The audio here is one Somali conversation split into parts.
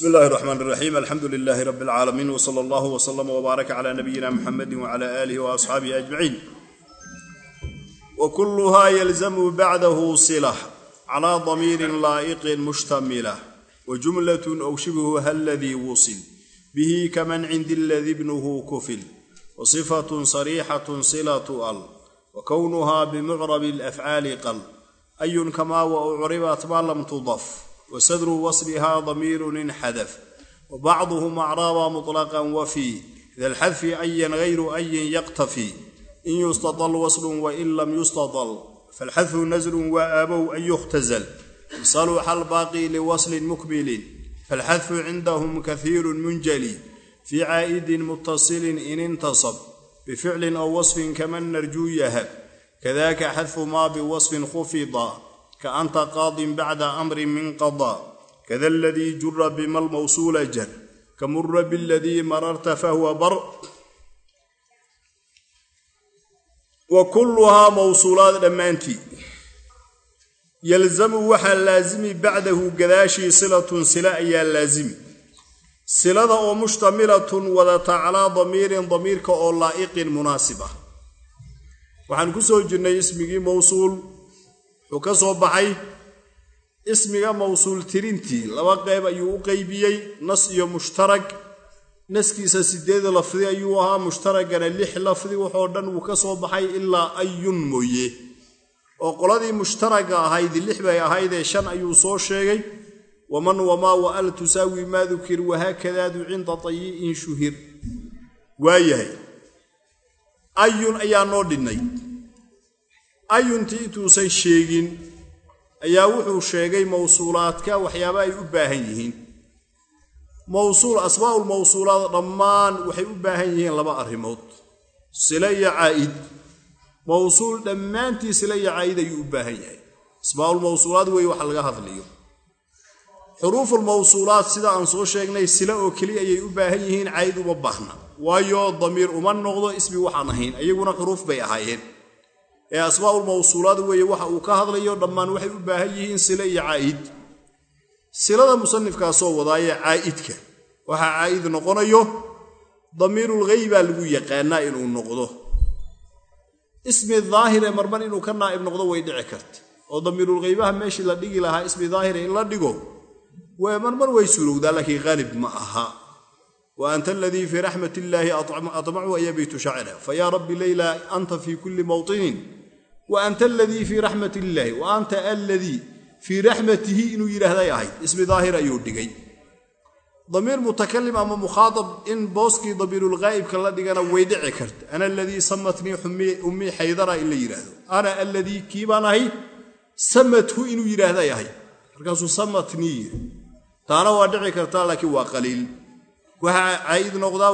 bsmi illaahi raxmaan raxiim alxamdu lilaahi rabi alcaalamiin wsala allahu wslama wbaaraka cala nabiyina muxamedi wcala aalihi waasxaabihi ajmaciin wa kulluhaa yalzamu bacdahu silah calaa damiirin laa'iqin mushtamila wa jumlatun ow shibhuha aladii wusil bihi kaman cindi aladii bnuhu kufil sifatun sariixatun silatu al wa kownuhaa bimucrabi alafcaali qal. Ayun kamaa wa ucribat ma lam tudaf wsadru wasliha damiirun inxadaf wabacduhum acraaba muطlaqan wafii ida lxadfi ayan gayru ayin yaqtafi in yustadal waslun wain lam yustadal falxadfu nazlun wa aabow an yukhtazal saluxa albaaqi liwaslin mukbilin falxadfu cindahum kahiiru munjali fii caa'idin mutasilin in intasab bificlin aw wasfin kaman narjuu yahab kadaka xadfu maa biwasfin khufida kaanta qaadin bacda amrin min qadaa kada aladii jura bima lmawsuula jar kamura biladii mararta fahuwa bar. Wa kulluhaa mawsuulaad dhammaantii. Yalzamu waxaa laasimi bacdahu gadaashii silatun sila ayaa laasimi silada oo mushtamilatun wadata calaa damiirin damiirka oo laa'iqin munaasib ah. Waxaan ku soo jirnay ismigii wuxuu ka soo baxay ismiga mawsuul tirintii laba qayb ayuu u qaybiyey nas iyo mushtarag naskiisa sideed lafdi ayuu ahaa mushtaragana lix lafdi. Waxoo dhan wuu ka soo baxay ilaa ayun mooye. Oo qoladii mushtaraga ahayd lix bay ahaydee shan ayuu soo sheegay. Waman wamaa wa al tusaawi maa dukir wahaakadaadu cinda tayi'in shuhir. Waayahay ayun ayaa noo dhinnay ayuntii intuusan sheegin. Ayaa wuxuu sheegay mawsuulaadka waxyaaba ay u baahan yihiin. Mawsuul asbaa'ul mawsuulaad dhammaan waxay u baahan yihiin laba arrimood. Sile iyo caa'id. Mawsuul dhammaantii sile iyo caa'id ayuu u baahan yahay. Asbaa'ul mawsuulaad weeye waxa laga hadlayo xuruuful sida aan soo sheegnay sile oo keliya ayay u baahan yihiin caa'id uma baahna. Waayo damiir uma noqdo ismi waxaan ahayn. Iyaguna xuruuf bay ahaayeen ee asbaa'ul mawsuulaad weeye waxa uu ka hadlayo dhammaan waxay u baahan yihiin sile iyo caa'id. Silada musanifkaasoo wadaayee caa'idka. Waxaa caa'id noqonayo damiirul ghaybaa lagu yaqaanaa inuu noqdo. Ismi daahire marmar inuu ka naa'ib noqdo way dhici karta. Oo damiirul ghaybaha meeshii la dhigi lahaa ismi daahire in la dhigo marmar way surowdaa laakiin haalib ma aha. Wa anta aladii fii raxmat illaahi aطmacu ayabitu shacra fayaa rabbi leyla anta fii kulli mawطinin wa anta aladii fii raxmat illaahi wa anta aladii fii raxmatihi inuu yidhaahday ahayd. Ismi daahir ayuu dhigay. Damiir mutakalim ama mukhaaab in booskii damiirulghaa'ibka la dhigana way dhici karta. Ana aladii samatnii ummii xaydara in la yidhaahdo. Ana aladii kii baan ahay samathu inuu yidhaahday ahayd. Markaasuu samatnii taana waa dhici kartaa laakiin waa qaliil. Waxaa caa'id noqdaa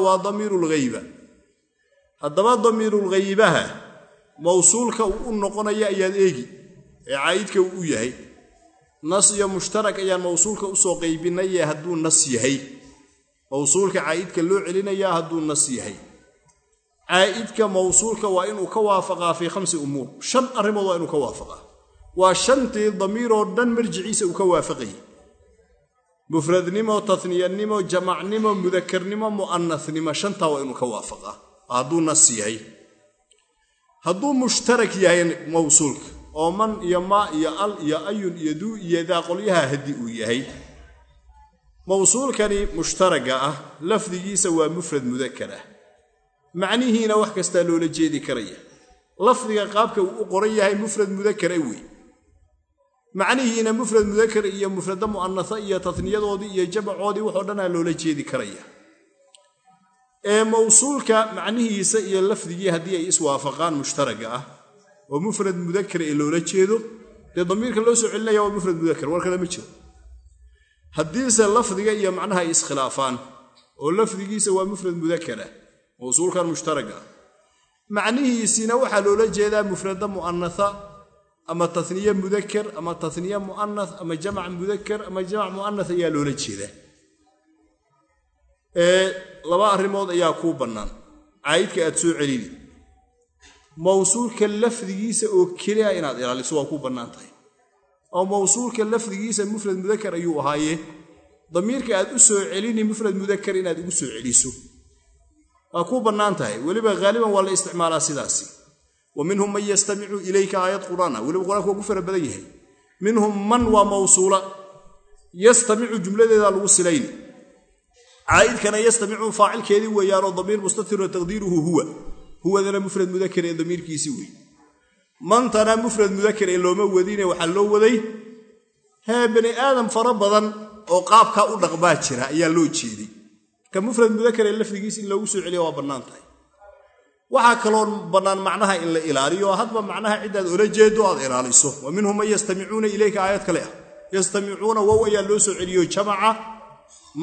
mawsuulka uu u noqonaya ayaad eegi ee caa'idka uu u yahay. Nas iyo mushtarak ayaan mawsuulka u soo qaybinaye hadduu nas yahay. Mawsuulka caa'idka loo celinayaa hadduu nas yahay. Caa'idka mawsuulka waa inuu ka waafaqaa fii khamsi umuur. Shan arrimood waa inuu ka waafaqaa. Waa shantii damiiroo dhan marjiciisa uu ka waafaqayay mufradnimo taniyanimo jamacnimo mudakarnimo mu'anasnimo shantaa waa inuu ka waafaqaa. Hadduu nas yahay hadduu mushtarak yahay mawsuulka oo man iyo maa iyo al iyo ayun iyo duu iyo daa qolyaha haddii uu yahay mawsuulkani mushtaraga ah lafdigiisa waa mufrad mudakar ah. Macnihiina wax kastaa loola jeedi karaya. Lafdiga qaabka uu u qoran yahay mufrad mudakara wey macnihiina mufrad mudakar iyo mufrada mu'anasa iyo tasniyadoodii iyo jamacoodii waxoo dhanaa loola jeedi karaya ee mawsuulka macnihiisa iyo lafdigii haddii ay iswaafaqaan mushtaraga ah. Oo mufrad mudakar ee loola jeedo. Dee damiirka loo soo celinaya waa mufrad mudakar war kale ma jiro. Haddiise lafdiga iyo macnaha ay iskhilaafaan oo lafdigiisa waa mufrad mudakara mawsuulkan mushtaraga ah. Macnihiisiina waxaa loola jeedaa mufrada mu'anasa ama taniye mudakar ama taniye mu'anas ama jamac mudakar ama jamac mu'anas ayaa loola jeedaa laba arrimood ayaa kuu bannaan. Caa'idka aad soo celini mawsuulka lafdigiisa oo keliya inaad ilaaliso waa kuu bannaan tahay. Oo mawsuulka lafdigiisa mufrad mudakar ayuu ahaaye. Damiirka aad u soo celini mufrad mudakar inaad ugu soo celiso. Waa kuu bannaan tahay. Weliba haaliban waa la isticmaalaa sidaasi. Wa minhum man yastamicu ilayka aayad qur'aana. Weliba qur'aanku waa ku fara badan yahay. Minhum man waa mawsuula. Yastamicu jumladeeda lagu silayni caa'idkana yastamicu faacilkeedii weeyaanoo damiir mustatirun taqdiiruhu huwa. Huwadana mufrad mudakar ee damiirkiisii wey mantana mufrad mudakar ee looma wadine waxaa loo waday hee bani aadam fara badan oo qaabkaa u dhaqbaa jira ayaa loo jeeday. Marka mufrad mudakar ee lafdigiis in loogu soo celiya waa bannaan tahay. Waxaa kaloo bannaan macnaha in la ilaaliyo hadba macnaha ciddaad ola jeedo aad ilaaliso. Wa minhum man yastamicuuna ilayka aayad kale ah. Yastamicuuna wow loo soo celiyo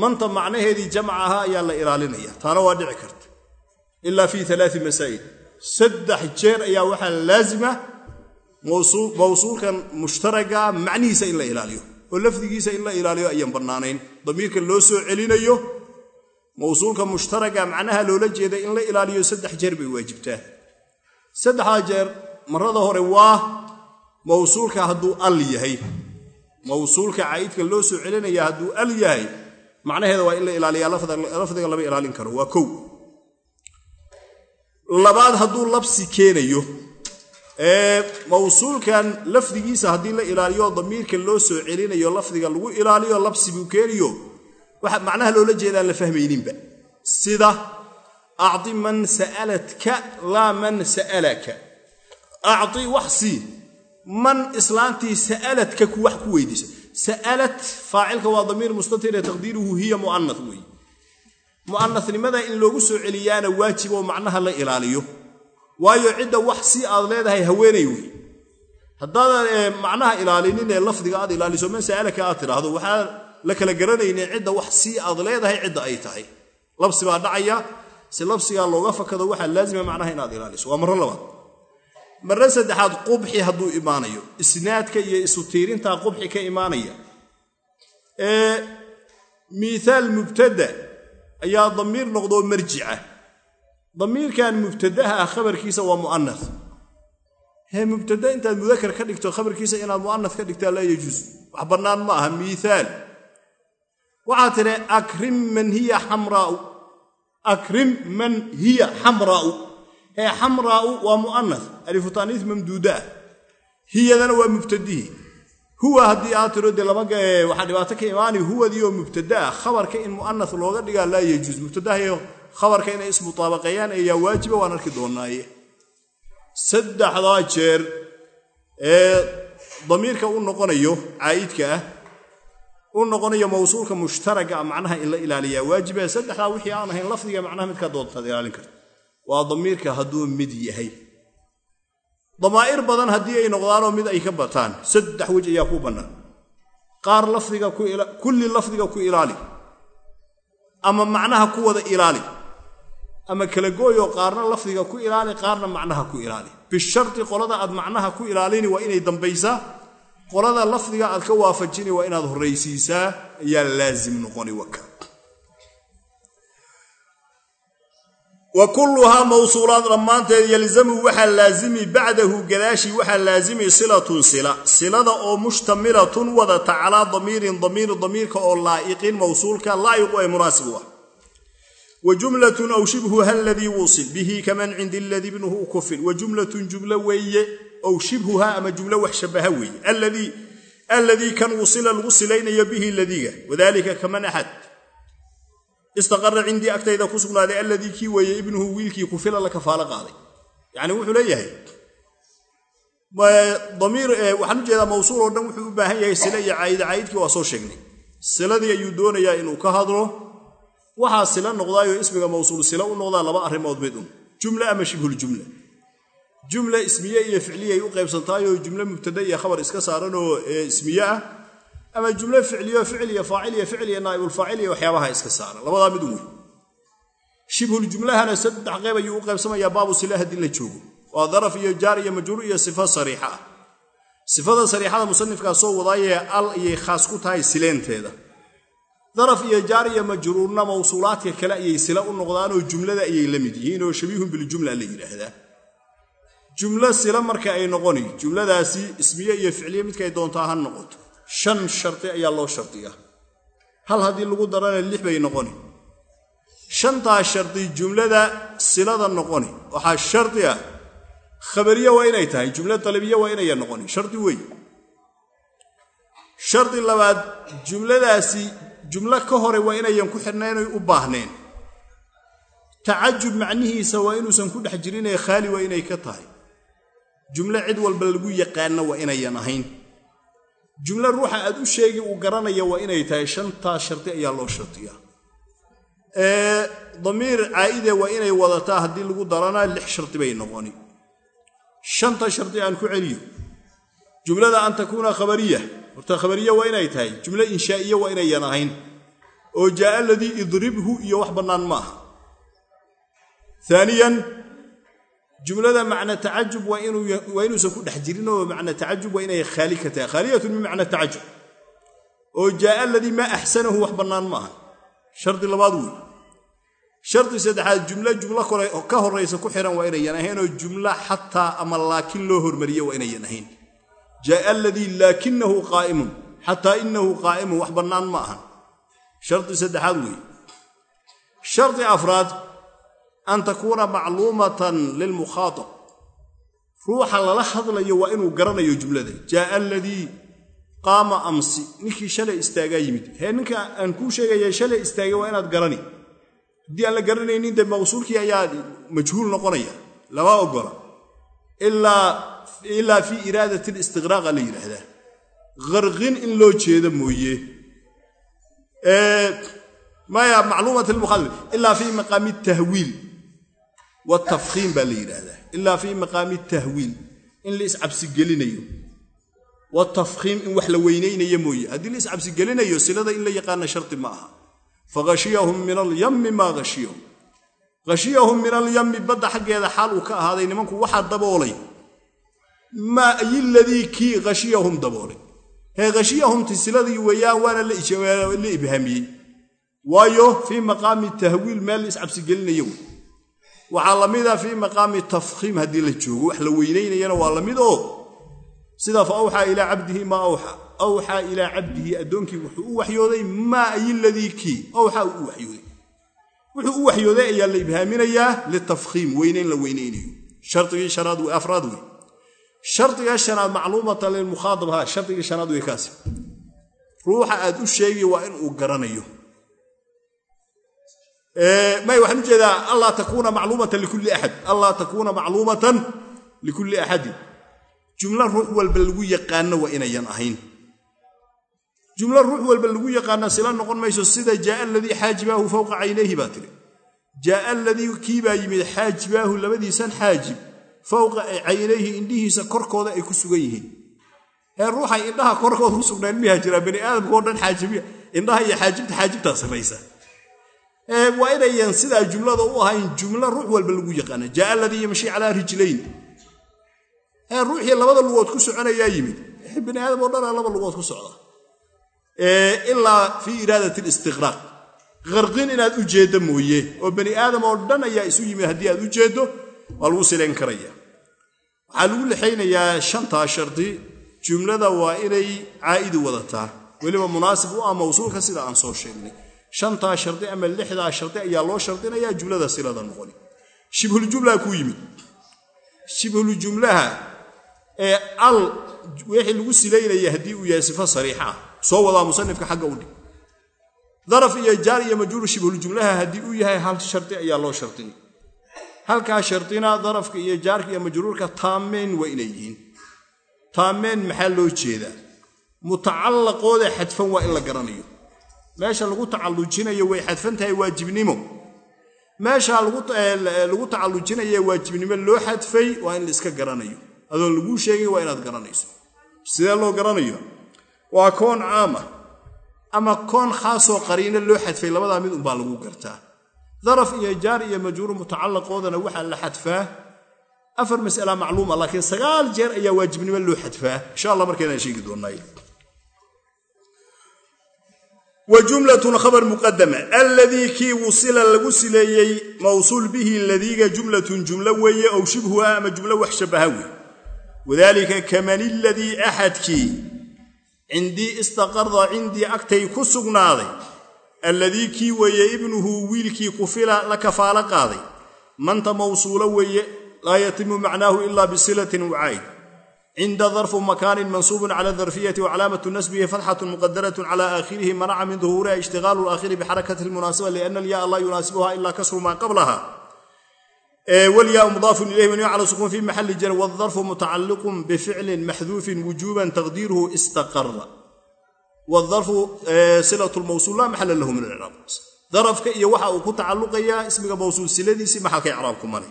manta macnaheedii jamca ahaa ayaa la ilaalinaya. Taana waa dhici karta. Ilaa fii alaai masaa'il. Saddex jeer ayaa waxaa laazima mawsuulkan mushtaraga macnihiisa in la ilaaliyo. Oo lafdigiisa in la ilaaliyo ayaan bannaanayn. Damiirka loo soo celinayo mawsuulka mushtaraga macnaha loola jeeda in la ilaaliyo saddex jeer bay waajibtaa. Saddexdaa jeer marada hore waa mawsuulka hadduu al yahay. Mawsuulka caa'idka loo soo celinaya hadduu al yahay macnaheeda waa in la ilaaliyaa lafdiga lama ilaalin karo waa kow. Labaad hadduu labsi keenayo ee mawsuulkan lafdigiisa haddii la ilaaliyo damiirka loo soo celinayo lafdiga lagu ilaaliyo labsi buu keeniyo waxa macnaha loola jeedaan la fahmayninba. Sida acdi man sa'alatka laa man sa'alaka. Acdi wax sii man islaantii sa'aladka ku wax ku weydiisa sa'alat faacilka waa damiir mustatire taqdiiruhu hiya mu'anah weeye mu'anasnimada in loogu soo celiyaana waajib oo macnaha la ilaaliyo. Waayo cidda wax si aad leedahay haweenay wey haddaadan macnaha ilaalinin ee lafdiga aad ilaaliso man sa'alaka aad tidhaahdo waxaa la kala garanaynin cidda wax si aad leedahay cidda ay tahay. Labsi baa dhacaya si labsigaa looga fakado waxaa laazima macnaha inaad ilaaliso. Waa marro labaad marre saddexaad qubxi hadduu imaanayo. Isnaadka iyo isu tiirintaa qubxi ka imaanaya. Ee miihaal mubtada ayaa damiir noqdoo marjica damiirkan mubtadaha ah khabarkiisa waa mu'anas hee mubtada intaad mudakar ka dhigto khabarkiisa inaad mu'anas ka dhigtaa laa yajuus wax bannaan ma aha miihaal waxaa tidhi akrim man hiya xamraau. Akrim man hiya xamraa'u hee xamraa'u waa mu'anas alifutaniis mamduuda ah hiyadana waa mubtadihii huwa haddii aad tiro dee waxaa dhibaato ka imaani huwadii oo mubtada ah khabarka in mu'anas looga dhigaa laa yajuus mubtadahayo khabarka inay ismutaabaqeeyaan ayaa waajiba waan arki doonaaye saddexdaa jeer ee damiirka u noqonayo caa'idka ah u noqonayo mawsuulka mushtaraga macnaha in la waajiba saddexdaa wixii aan ahayn lafdiga macnaha midkaa doontaad ilaalin karta waa damiirka hadduu mid yahay. Damaa'ir badan haddii ay noqdaanoo mid ay ka bataan saddex wej ayaa ku bannaan qaar lafdiga kulli lafdiga ku ilaali. Ama macnaha ku wada ilaali. Ama kala gooyoo qaarna lafdiga ku ilaali qaarna macnaha ku ilaali. Bisharti qolada aad macnaha ku ilaalini waa inay dambaysaa. Qolada lafdiga aad ka waafajini waa inaad horraysiisaa ayaa laazim noqoni waka wa kulluhaa mawsuulaad dhammaanteed yalzamu waxaa laazimi bacdahu gadaashii waxaa laazimi silatun sila. Silada oo mushtamilatun wadata calaa damiirin damiir damiirka oo laa'iqin mawsuulka laa'iqu ee munaasib u ah. Wa jumlatun aw shibhuha aladii wusil bihi kaman cindi aladii ibnuhu ukufin wa jumlatun jumlo weeye ow shibhuha ama jumlo wax shabaha weeye. Alladii kan wusila lagu silaynayo bihi ladiga wadalika kaman axad istaqara cindii agtayda ku sugnaaday alladii kii weeye ibnuhu wiilkii kufila la kafaalo qaaday. Yacni wuxuu leeyahay damiir waxaan u jeedaa mawsuul oo dhan wuxuu u baahan yahay sile iyo caayida caayidkii waa soo sheegnay. Siladii ayuu doonayaa inuu ka hadlo. Waxaa sila noqdaayoo ismiga mawsuul sila u noqdaa laba arrimood mid un. Jumla ama shibhuljumla jumla. Ismiye iyo ficliyay u qaybsantaayoo jumle mubtada iyo khabar iska saaranoo ismiye ah ama jumlo ficliyo ficil iyo faacil iyo ficil waxyaabaha iska saaran labadaa mid wey shibhuljumlahana saddex qayb ayuu u qaybsamayaa baabu sila haddii la joogo. Waa daraf iyo jaar iyo majruur iyo sifa sariixa ah. Sifada sariixada musanifkaa soo wadaayee al ayay khaas ku tahay sileenteeda. Daraf iyo jaar iyo majruurna mawsuulaadka kale ayay sila u noqdaanoo jumlada ayay la mid yihiin oo shabiihun biljumla la yidhaahdaa. Jumlo sila marka ay noqoni jumladaasi ismiye iyo ficliye midkay doontaa ha noqoto shan shardi ayaa loo shardiyaa hal haddii lagu darana lix bay noqoni. Shantaa shardi jumlada silada noqoni. Waxaa shardi ah khabariye waa inay tahay jumla dalabiye waa inaya noqoni. Shardi wey shardi labaad jumladaasi jumlo ka hore waa inayan ku xidhnaynay u baahneen. Tacajub macnihiisa waa inuusan ku dhex jirinee khaali waa inay ka tahay. Jumlo cid walba lagu yaqaanno waa inayan ahayn jumlo ruuxa aad u sheegi uu garanaya waa inay tahay shantaa shardi ayaa loo shardiyaa damiir caa'ide waa inay wadataa haddii lagu darana lix shardi bay noqoni. Shanta shardi aan ku celiyo. Jumlada an takuuna khabariya horta khabariya waa inay tahay. Jumlo inshaa'iye waa inayan ahayn oo jaa'a aladii idribhu iyo wax bannaan ma aha aaniyan jumlada macna tacajub waa inuusan ku dhex jirin oo macna tacajub waa inay khaali ka tahay. Khaaliyatun min macna tacajub. Oo jaa'a aladii maa axsanahu wax bannaan ma aha. Shardi labaad wey shardi saddexaad jumlo jumlo kole ka horaysa ku xihan waa inayan ahayn oo jumlo xataa ama laakin loo hormariye waa inayan ahayn. Jaa'a aladii laakinahu qaa'imun xataa inahu qaa'imun wax bannaan ma aha. Shardi saddexaad wey shardi afraad an takuuna macluumatan lilmukhaatab ruuxa lala hadlayo waa inuu garanayo jumlada jaa'a aladii qaama amsi. Ninkii shalay istaagaa yimid. Hee ninka aan kuu sheegaya shalay istaagay waa inaad garani. Haddii aan la garanaynin dee mawsuulkii ayaa majhuul noqonaya. Lama ogola. Ilaa fii iraadat listiqraaqa la yidhaahdaa qarqin in loo jeedo mooye. Maya macluumat lmukhaatab ilaa fii maqaami tahwiil watafkhiim baa la yidhaahdaa. Ilaa fii maqaami tahwiil. In la iscabsigelinayo watafkhiim in wax la weynaynayo mooye. Haddii la iscabsigelinayo silada in la yaqaana shardi ma aha. Faghashiyahum min alyammi maa hashiyahum khashiyahum min alyammi badda xaggeeda xaal uu ka ahaaday nimanku waxaa daboolay. Maa ayiladii kii khashiyahum daboolay. Hee khashiyahumti siladii weeyaan waana la ibhaamiyey. Waayo fii maqaami tahwiil meel la iscabsigelinayo wey waxaa la mida fii maqaami tafkhiim haddii la joogo wax la weynaynayana waa la mid oo sida fa awxaa ilaa cabdihi maa awxaa awxaa ilaa cabdihi addoonkii wuxuu u waxyooday maa ayiladii kii awxaa u waxyooday. Wuxuu u waxyooday ayaa la ibhaaminayaa litafkhiim weynayn la weynaynayo shardigii shanaad wey afraad wey shardiga shanaad macluumatan lilmukhaatab ha shardigii shanaad wey kaasi. Ruuxa aad u sheegi waa inuu garanayo may waxaan u jeedaa allaa takuuna macluumatan likulli axad allaa takuuna macluumatan likulli axadin jumlo ruux walba lagu yaqaano waa inayan ahayn. Jumlo ruux walba lagu yaqaana sila noqon mayso sida jaaa aladii xaajibaahu fowqa caynayhi baa tiri. Jaaa aladii kiibaa yimid xaajibaahu labadiisan xaajib fowqa caynayhi indhihiisa korkooda ay ku sugan yihiin. Ee ruuxay indhaha korkooda ku sugnayn miyaa jiraa bani waa inayan sidaa jumlada u ahayn jumlo ruux walba lagu yaqaana jaaa aladii yamshi calaa rijlayn. Ruuxii labada lugood ku soconayaa yimid. Bani aadam oo dhanaa laba lugood ku socda. Ilaa fii iraadat listiqraaq qarqin inaad u jeeddo mooye oo bani aadam oo dhan ayaa isu yimid haddii aad u jeeddo waa lagu silayn karaya. Waxaa lagu lixaynayaa shantaa shardi. Jumlada waa inay caa'idi wadataa. Weliba munaasib u ah mawsuulka sida aan soo sheegnay shantaa shardi ama lixdaa shardi ayaa loo shardinayaa jumlada silada noqoni. Shibhuljumlaa kuu yimid. Shibhuljumlaha ee al wixii lagu silaynaya haddii uu yahay sifo sariixa ah soo wadaa musanifka xagga u dhig. Daraf iyo jaar iyo majruur shibhuljumlaha haddii uu yahay hal shardi ayaa loo shardinay halkaa shardina darafka iyo jaarka iyo majruurka taameen waa inay yihiin. Maxaa loo jeedaa? Mutacallaqooda xadfan waa in la garanayo meesha lagu tacallujinayo way xadfan tahay waajibnimo. Meesha lagu tacallujinaye waajibnimo loo xadfay waa in la iska garanayo. Adoon laguu sheegay waa inaad garanayso. Sidee loo garanayo? Waa koon caama ama koon khaasoo qariino loo xadfay labadaa mid unbaa lagu gartaa. Daraf iyo jaar iyo majruur mutacallaqoodana waxaa la xadfaa. Afar mas'ala macluuma laakiin sagaal jeer ayaa waajibnimo loo xadfaa. Insha allah markaynaan sheegi doonnay wa jumlatun khabar muqadama alladii kii wusila lagu sileeyey mawsuul bihi ladiiga jumlatun jumlo weeye ow shibhuha ama jumlo wax shabaha wey wadaalika kaman iladii axadkii cindii istaqarda cindii agtay ku sugnaaday. Alladii kii weeye ibnuhu wiilkii kufila la kafaalo qaaday. Manta mawsuulo weeye laa yatimu macnaahu ila bisilatin wacayd cinda darfu makaanin mansuubun cala darfiyati wacalaamatu nasbihi fatxatu muqadaratun cala aakhirihi manaca min duhuuriha ishtigaalu laakhiri bixarakati lmunaasiba liana alyaa laa yunaasibuha ila kasru maa qablaha walyaa mudaafun ilayhi mabniyu cala sukuun fi maxali jar wdarfu mutacalliqun bificlin maxduufin wujuban taqdiiruhu istaqara wdarfu silatu lmawsuul laa maxala lahu min alcraab darafka iyo waxa uu ku tacalluqayaa ismiga mawsuul siladiisii maxalka icraabku male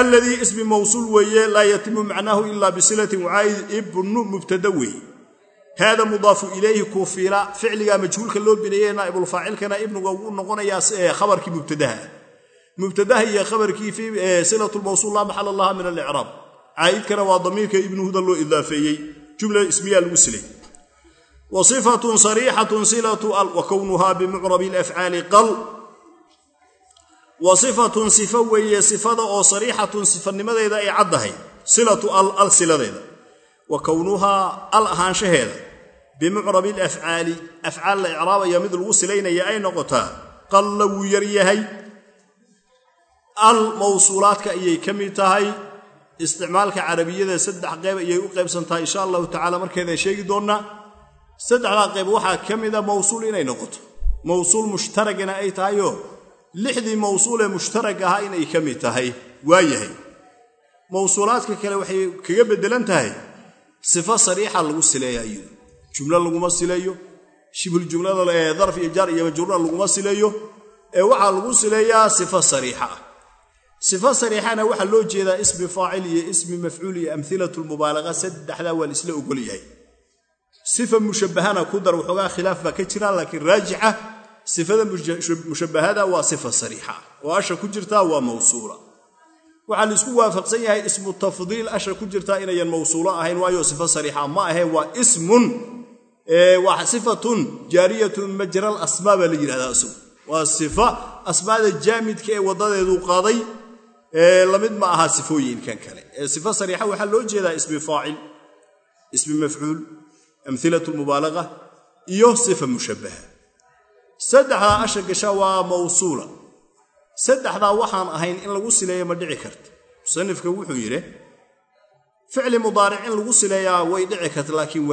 alladii ismi mawsuul weeye laa yatimu macnaahu ila bisilatin wacaa'id ibnu mubtada weeye. Haada mudaafu ilayhi kufila ficliga majhuulka loo bineeye naa'ibulfaacilkana ibnuga wuu noqonayaa khabarkii mubtadaha. Mubtadaha iyo khabarkii silatu lmawsuul laa maxala laha min alicraab. Caa'idkana waa damiirka ibnuhuda loo idaafeeyey. Jumla ismiyaa lagu silay. Wa sifatun silatu al bimucrabi alafcaali qal wa sifatun sifa weeye sifada oo sariixatun sifanimadeeda ay caddahay silatu al al siladeeda. Wa kownuhaa al ahaanshaheeda. Bimucrabi alafcaali afcaal la icraabaya mid lagu silaynaya ay noqotaa qalla wuu yar yahay. Al mawsuulaadka ayay ka mid tahay. Isticmaalka carabiyada saddex qeyb ayay u qaybsantahay insha allahu tacala markeedaan sheegi doonnaa saddexdaa qayb waxaa ka mida mawsuul inay noqoto. Mawsuul mushtaragana ay tahayoo lixdii mawsuul ee mushtarag ahaa inay ka mid tahay waa yahay mawsuulaadka kale waxay kaga beddelan tahay sifo sariixa lagu sileeya iyadu jumlo laguma sileeyo shibul jumlada ee darf iyo jaar iyo majruura laguma sileeyo ee waxaa lagu sileeyaa sifo sariixa ah. Sifo sariixana waxaa loo jeedaa ismi faacil iyo ismi mafcuul iyo amhilatu lmubaalaqa saddexdaa waa la isla ogol yahay. Sifa mushabbahana ku dar waxoogaa khilaaf baa ka jira laakiin raajixa sifada mushabbahada waa sifa sariixa. Oo asha ku jirtaa waa mawsuula. Waxaa la isku waafaqsan yahay ismu tafdiil asha ku jirtaa inayan mawsuulo ahayn waayo sifo sariixa ma ahee waa ismun waa sifatun jaariyatun majral asmaa baa la yidhahdaa isagu waa sifa asmaada jaamidka ee waddadeedu qaaday la mid ma aha sifooyinkan kale. Ee sifo sariixa waxaa loo jeedaa ismi faacil ismi mafcuul amhilatu lmubaalaqa iyo sifa mushabbaha saddexdaa asha gasha waa mawsuula. Saddexdaa waxaan ahayn in lagu sileeyo ma dhici karta musanifka wuxuu yidhi ficli mudaaric in lagu sileeyaa way dhici karta laakiin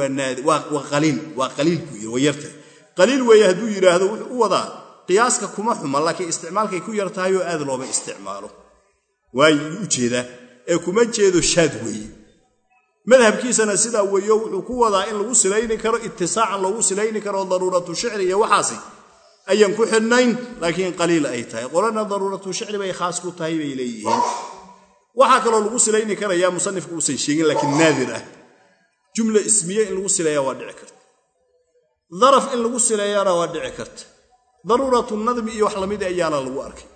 waa qaliil waa qaliil buu yidhi way yartahay. Qaliil weeye hadduu yidhaahdo wuxuu u wadaa qiyaaska kuma xuma laakiin isticmaalkay ku yar tahay oo aad looma isticmaalo. Waayu u jeedaa ee kuma jeedo shaad weeye. Madhabkiisana sidaa weeyo wuxuu ku wadaa in lagu silayni karo itisaacan loogu silayni karo daruuratu shicri iyo waxaasi ayaan ku xidhnayn laakiin qaliil ay tahay. Qolana daruuratu shicri bay khaas ku tahay bay leeyihiin. Waxaa kaloo lagu silayni karayaa musanifku uusan sheegin laakiin naadir ah. Jumla ismiye in lagu sileeyaa waa dhici karta. Daraf in lagu sileeyaana waa dhici karta. Daruuratu nadmi iyo wax lamida ayaana lagu arkay.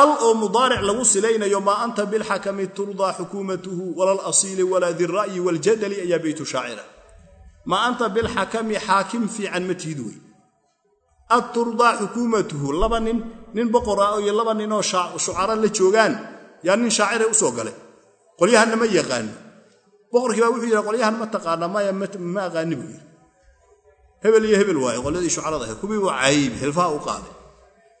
Al oo mudaaric lagu silaynayo maa anta bilxakami turdaa xukuumatuhu wala lasiili walaa dira'yi waljadali ayaa beytu shaacira. Maa anta bilxakami xaakim fiican ma tiid wey ad turdaa xukuumatuhu laba nin nin boqor ah iyo laba ninoo shucara la joogaan yaa nin shaacire u soo galay. Qolyahanna ma yaqaano. Boqorkii baa wuxuu yidhi qolyahan ma taqaana maya ma aqaani buu yidhi. Hebel iyo hebel waaye qolyadii shucarada ahayd kuwii waa cayib hilfaha u qaaday.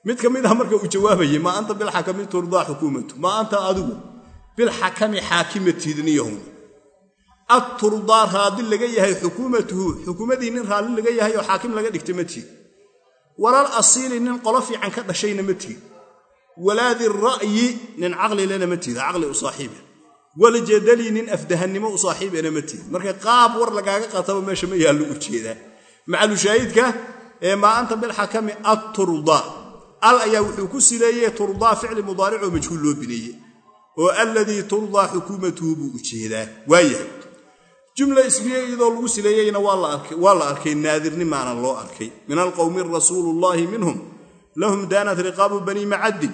Mid ka mid ah marka uu jawaabayey maa anta bilxakami turdaa xukuumatu maa anta adigu bilxakami xaakima tiidniyahun raadi laga yahay xukuumatuhu xukuumadii nin raalli laga yahay oo xaakim laga dhigtay ma tiid walal asiili nin qolo fiican ka dhashayna ma tiid walaadi ra'yi nin caqli lena ma tiida caqli u saaxiibe waljadali nin afdahannimo u saaxiibena ma tiid marka qaab war lagaaga qataba meesha ma yaallo u jeedaa. Ee maa anta bilxakami ad turdaa al ayaa wuxuu ku sileeyey turdaa ficli mudaaricoo majhuul loo bineeye oo alladii turdaa xukuumatuhu buu u jeedaa. Waayahay jumla ismiye iyadoo lagu sileeyeyna waa la arkay naadirnimaana loo arkay. Min alqowmi rasuulullaahi minhum lahum daanat riqaabu banii macadin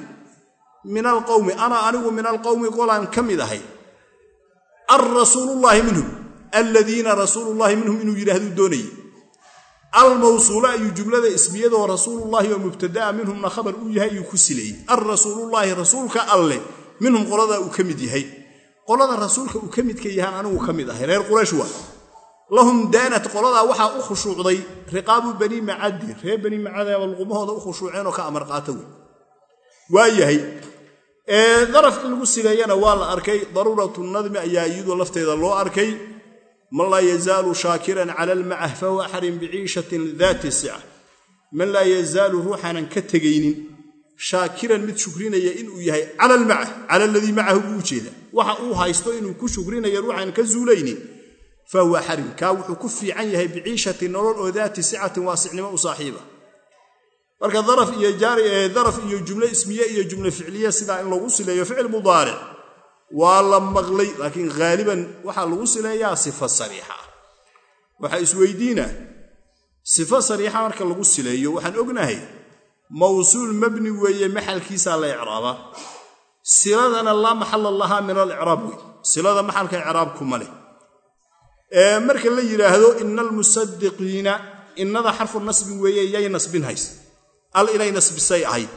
min alqowmi ana anigu min alqowmi qolaan ka mid ahay. Alrasuulullaahi minhum alladiina rasuulullaahi minhum inuu yidhaahduu doonayey almawsuula ayuu jumlada ismiyadoo rasuulullaahi oo mubtadaa minhumna khabar u yahay ayuu ku sileeyey. Alrasuulullaahi rasuulka alleh minhum qoladaa uu ka mid yahay qolada rasuulka uu ka midka yahaan anigu ka mid ahay. Reer quraysh waa. Lahum daanat qoladaa waxaa u khushuucday riqaabu banii macadi reer banii macadaaba luqumahooda u khushuuceenoo ka amar qaata wey. Waayahay daraf lagu sileeyana waa la arkay. Daruuratu nadmi ayaa iyadoo lafteeda loo arkay. Man laa yazaalu shaakiran cala almacah fahuwa axrin biciishatin daati sica man laa yazaalu ruuxaanan ka tegaynin shaakiran mid shukrinaya inuu yahay cala almacah cala aladii macahu buu ujeeda waxa uu haysto inuu ku shukrinaya ruuxaan ka zuulaynin fahuwa xarin kaa wuxuu ku fiican yahay biciishatin nolol oo daati sicatin waasicnimo u saaxiiba. Marka daraf iyo jumle ismiye iyo jumle ficliye sidaa in lagu sileeyo ficil mudaaric. Waa la maqlay laakiin haaliban waxaa lagu sileeyaa sifa sariixa. Waxaa isweydiina sifo sariixa marka lagu sileeyo waxaan ognahay mawsuul mabni weeye maxalkiisaa la icraabaa siladana laa maxala lahaa min alicraab wey silada maxalka icraabkuma leh. Marka la yidhaahdo ina almusadiqiina innada xarfu nasbi weeye yay nasbin hays. Al inay nasbisay ahayd.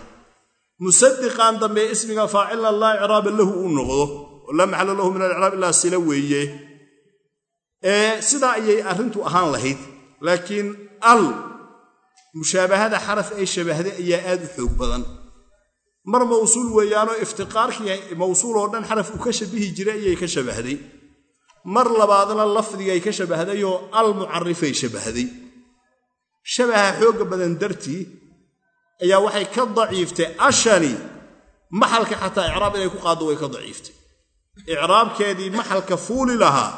Musadiqan dambe ismiga faacilna laa icraaba lahu uu noqdo. Oo laa maxala lahu min alicraab ilaa sila weeye. Sidaa ayay arrintu ahaan lahayd. Laakiin al mushaabahada xaraf ay shabahday ayaa aad u xoog badan. Mar mawsuul weeyaanoo iftiqaarkii mawsuul oo dhan xaraf uu ka shabihi jiray ayay ka shabahday. Mar labaadna lafdigay ka shabahdayoo al mucarifay shabahday. Shabaha xoogga badan dartii ayaa waxay ka daciiftay ashani maxalka xataa icraab inay ku qaaddo way ka daciiftay. Icraabkeedii maxalka fuuli lahaa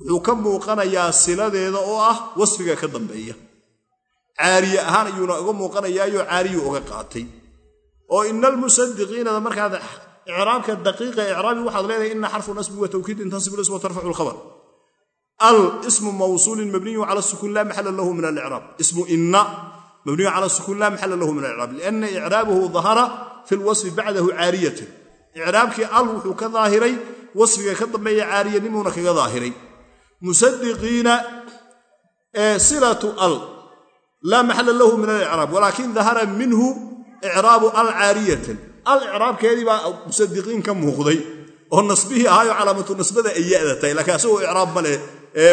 wuxuu ka muuqanayaa siladeeda oo ah wasfiga ka dambeeya caariye ahaan ayuuna uga muuqanayaayoo caariyuu uga qaatay. Oo ina almusadiqiinada markaad icraabka daqiiqa icraabi waxaad leedahay ina xarfu nasbi wa tawkiidin tansibu lism wa tarfacu lkhabar. Al ismu mawsuulin mabniyu cala sukuun laa maxala lahu min alicraab ismu ina mabniyu cala sukuun laa maxala lahu min alicraab lianna icraabuhu dahara fi lwasfi bacdahu caariyatan icraabkii al wuxuu ka daahiray wasfiga ka dambeeya caariyanimuuna kaga daahiray musadiqiina silatu al laa maxala lahu min alicraab walaakin dahara minhu icraabu al caariyatan al icraabkeedii baa musadiqiin ka muuqday oo nasbihii ahaayo calaamatu nasbada ay yada tahay laakiin asagoo icraab male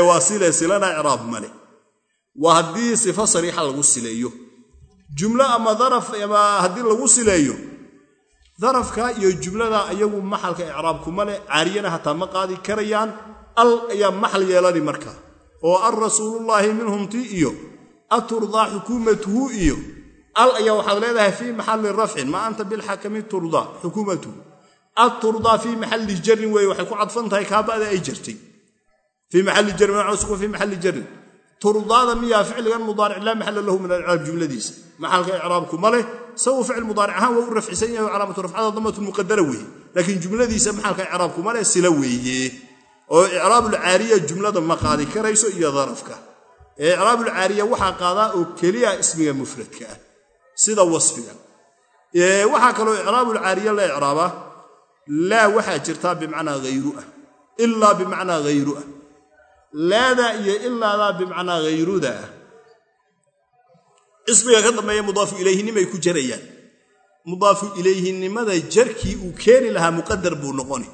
waa sile silana icraab male waa haddii sifo sariixa lagu sileeyo. Jumlo ama daraf ama haddii lagu sileeyo darafka iyo jumlada iyagu maxalka icraabkuma leh caariyana hataa ma qaadi karayaan al ayaa maxal yeelani marka. Oo al rasuulullaahi minhum ti iyo aturdaa xukuumatuhu iyo al ayaa waxaad leedahay fii maxalli rafcin maa anta bilxakami turdaa xukuumatuhu aturdaa fii maxalli jarin weeye waxay ku cadfan tahay kaaba'da ay jartay fii maxalli jarin manasukun fii maxalli jarin turdaada miyaa ficligan mudaaric laa maxalla lahu min alcraab jumladiisa maxalka icraabku ma leh sawu ficil mudaaric ahaan waa u rafcisan yahay calaamatu rafcada damatu muqadara weeye laakiin jumladiisa maxalka icraabku ma leh sila weeye oo icraabulcaariya jumlada ma qaadi karayso iyo darafka ee icraabulcaariya waxaa qaadaa oo keliya ismiga mufradka ah sida wasfiga. Waxaa kaloo icraabulcaariya la icraabaa laa waxaa jirtaa bimacnaa hayru ah ilaa bimacnaa hayru ah. Laadaa iyo ilaadaa bimacnaa hayruda ah. Ismiga ka dambeeya mudaafu ilayhinimay ku jarayaan. Mudaafu ilayhinimada jarkii uu keeni lahaa muqadar buu noqoni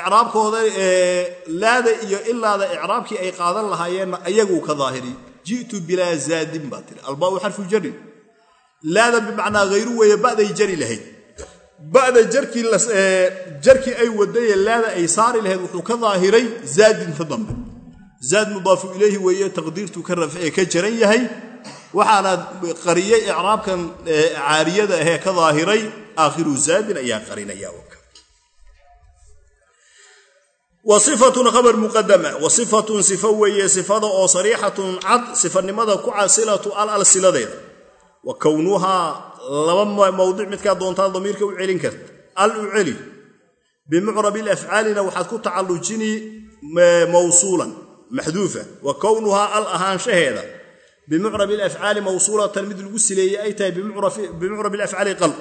icraabkooda laada iyo ilaada icraabkii ay qaadan lahaayeenna ayaguu ka daahiri. Ji'tu bilaa zaadin baa tiri. Albaau xarfu jarin laada bimacnaa hayru weeye ba'day jari lahayd. Ba'da jarkii ay wadayee laada ay saari lahayd wuxuu ka daahiray zaadinta dambe. Zaad mudaafu ilayhi weeye taqdiirtuu ka rafcee ka jaran yahay. Waxaana qariyey icraabkan caariyada ahee ka daahiray aakhiru zaadin ayaa qarinaya wa sifatun khabar muqadama wa sifatun sifo weeye sifada oo sariixatun cad sifanimada ku casilatu al al siladeeda wa kownuhaa laba mawdic midkaa doontaa damiirka u celin karta. Al u celi. Bimucrabi ilafcaalina waxaad ku tacallujini mawsuulan maxduufa. Wa kownuhaa al ahaanshaheeda. Bimucrabi ilafcaali mawsuulatan mid lagu sileeyey ay tahay bimucrabi ilafcaali qal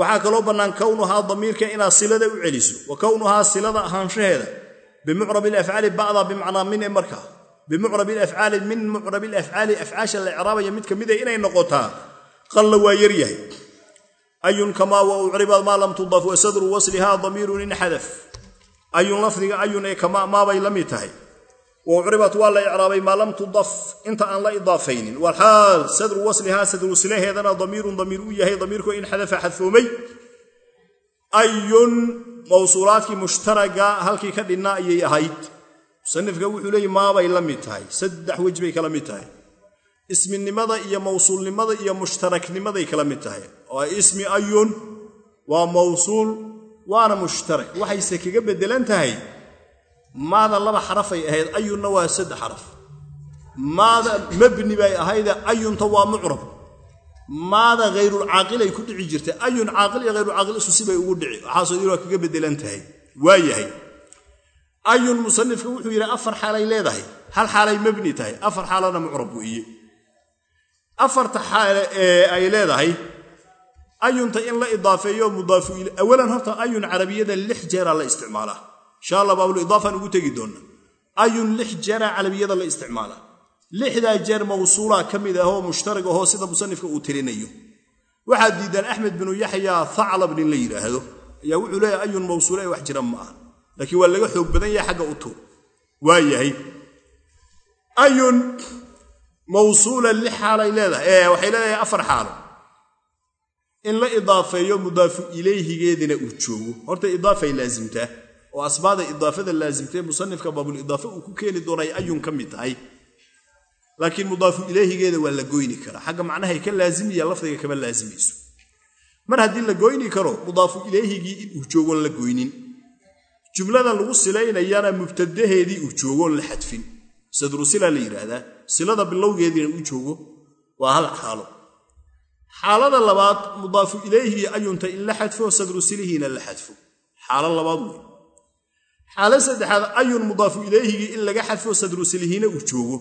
waxaa kaloo bannaan kownuhaa damiirka inaad silada u celiso. Wa kownuhaa silada ahaanshaheeda. Bimucrabi ilafcaali bacda bimacnaa min e markaa bimucrabi ilafcaali min mucrabi ilafcaali afcaasha la icraabaya mid ka mida inay noqotaa qalla waa yaryahay ayun kamaa wa ucribad maa lam tudaf wa sadru waslihaa damiirun inxadaf ayun lafdiga ayun ee kamaa maabay la mid tahay wa ucribat waa la icraabay maa lam tudaf inta aan la idaafaynin walxaal sadru waslihaa sadru silaheedana damiirun damiir u yahay damiirku in xadafa xadfoomay ayun mawsuulaadkii mushtaraga halkii ka dhinna ayay ahayd musanifka wuxuu leeyay maabay la mid tahay saddex wej bay kala mid tahay isminimada iyo mawsuulnimada iyo mushtaraknimaday kala mid tahay oo ismi ayun waa mawsuul waana mushtarak waxayse kaga beddelan tahay maada laba xarafay ahayd ayunna waa saddex xaraf. Maada mabni bay ahayde ayunta waa mucrab. Maada hayrulcaaqilay ku dhici jirtay ayun caaqil iyo hayrulcaaqil isu sibay ugu dhici waxaasoo waa kaga beddelan tahay. Waa ayun musanifka wuxuu yidhi afar xaalay leedahay hal xaalay mabni tahay afar xaalana mucrab weeye. Afarta xaale ee ay leedahay ayunta in la idaafeeyo mudaafu il awalan horta ayun carabiyada lix jeeraa la isticmaalaa insha allah baabul-idaafaan ugu tegi doonna. Ayun lix jeeraa carabiyada la isticmaalaa lixdaa jeer mawsuulaa ka mid ah oo mushtarig ahoo sida musanifka uu tirinayo. Waxaa diidaan axmed binu yaxya thaclab nin la yidhaahdo ayaa wuxuu leeyahay ayun mawsuula ee wax jira ma aha. Laakiin waa laga xoog badan yahay xagga u tuur. Ayun mawsuula lix xaalay leedahay. Waxay leedahay afar xaalo. In la idaafeeyo mudaafu ilayhigeedina uu joogo. Horta idaafay laasimtaa oo asbaada idaafada laasimtae musanifka baabulidaafe uu ku keeni doonay ayun ka mid tahay. Laakiin mudaafu ilayhigeeda waa la goyni karaa xagga macnahay ka laazimaya lafdiga kama laasimayso mar haddii la goyni karo mudaafu ilayhigii inuu joogoon la goynin. Jumlada lagu silaynayana mubtadaheedii uu joogoon la xadfin. Sadru sila la yidhaahdaa silada bilowgeediina uu joogo waa hal xaalo. Xaalada labaad mudaafu ilayhigii ayunta in la xadfo sadru silihiina la xadfo. Xaalo labaad wey xaalo saddexaad ayun mudaafu ilayhigii in laga xadfo sadru silihiina uu joogo?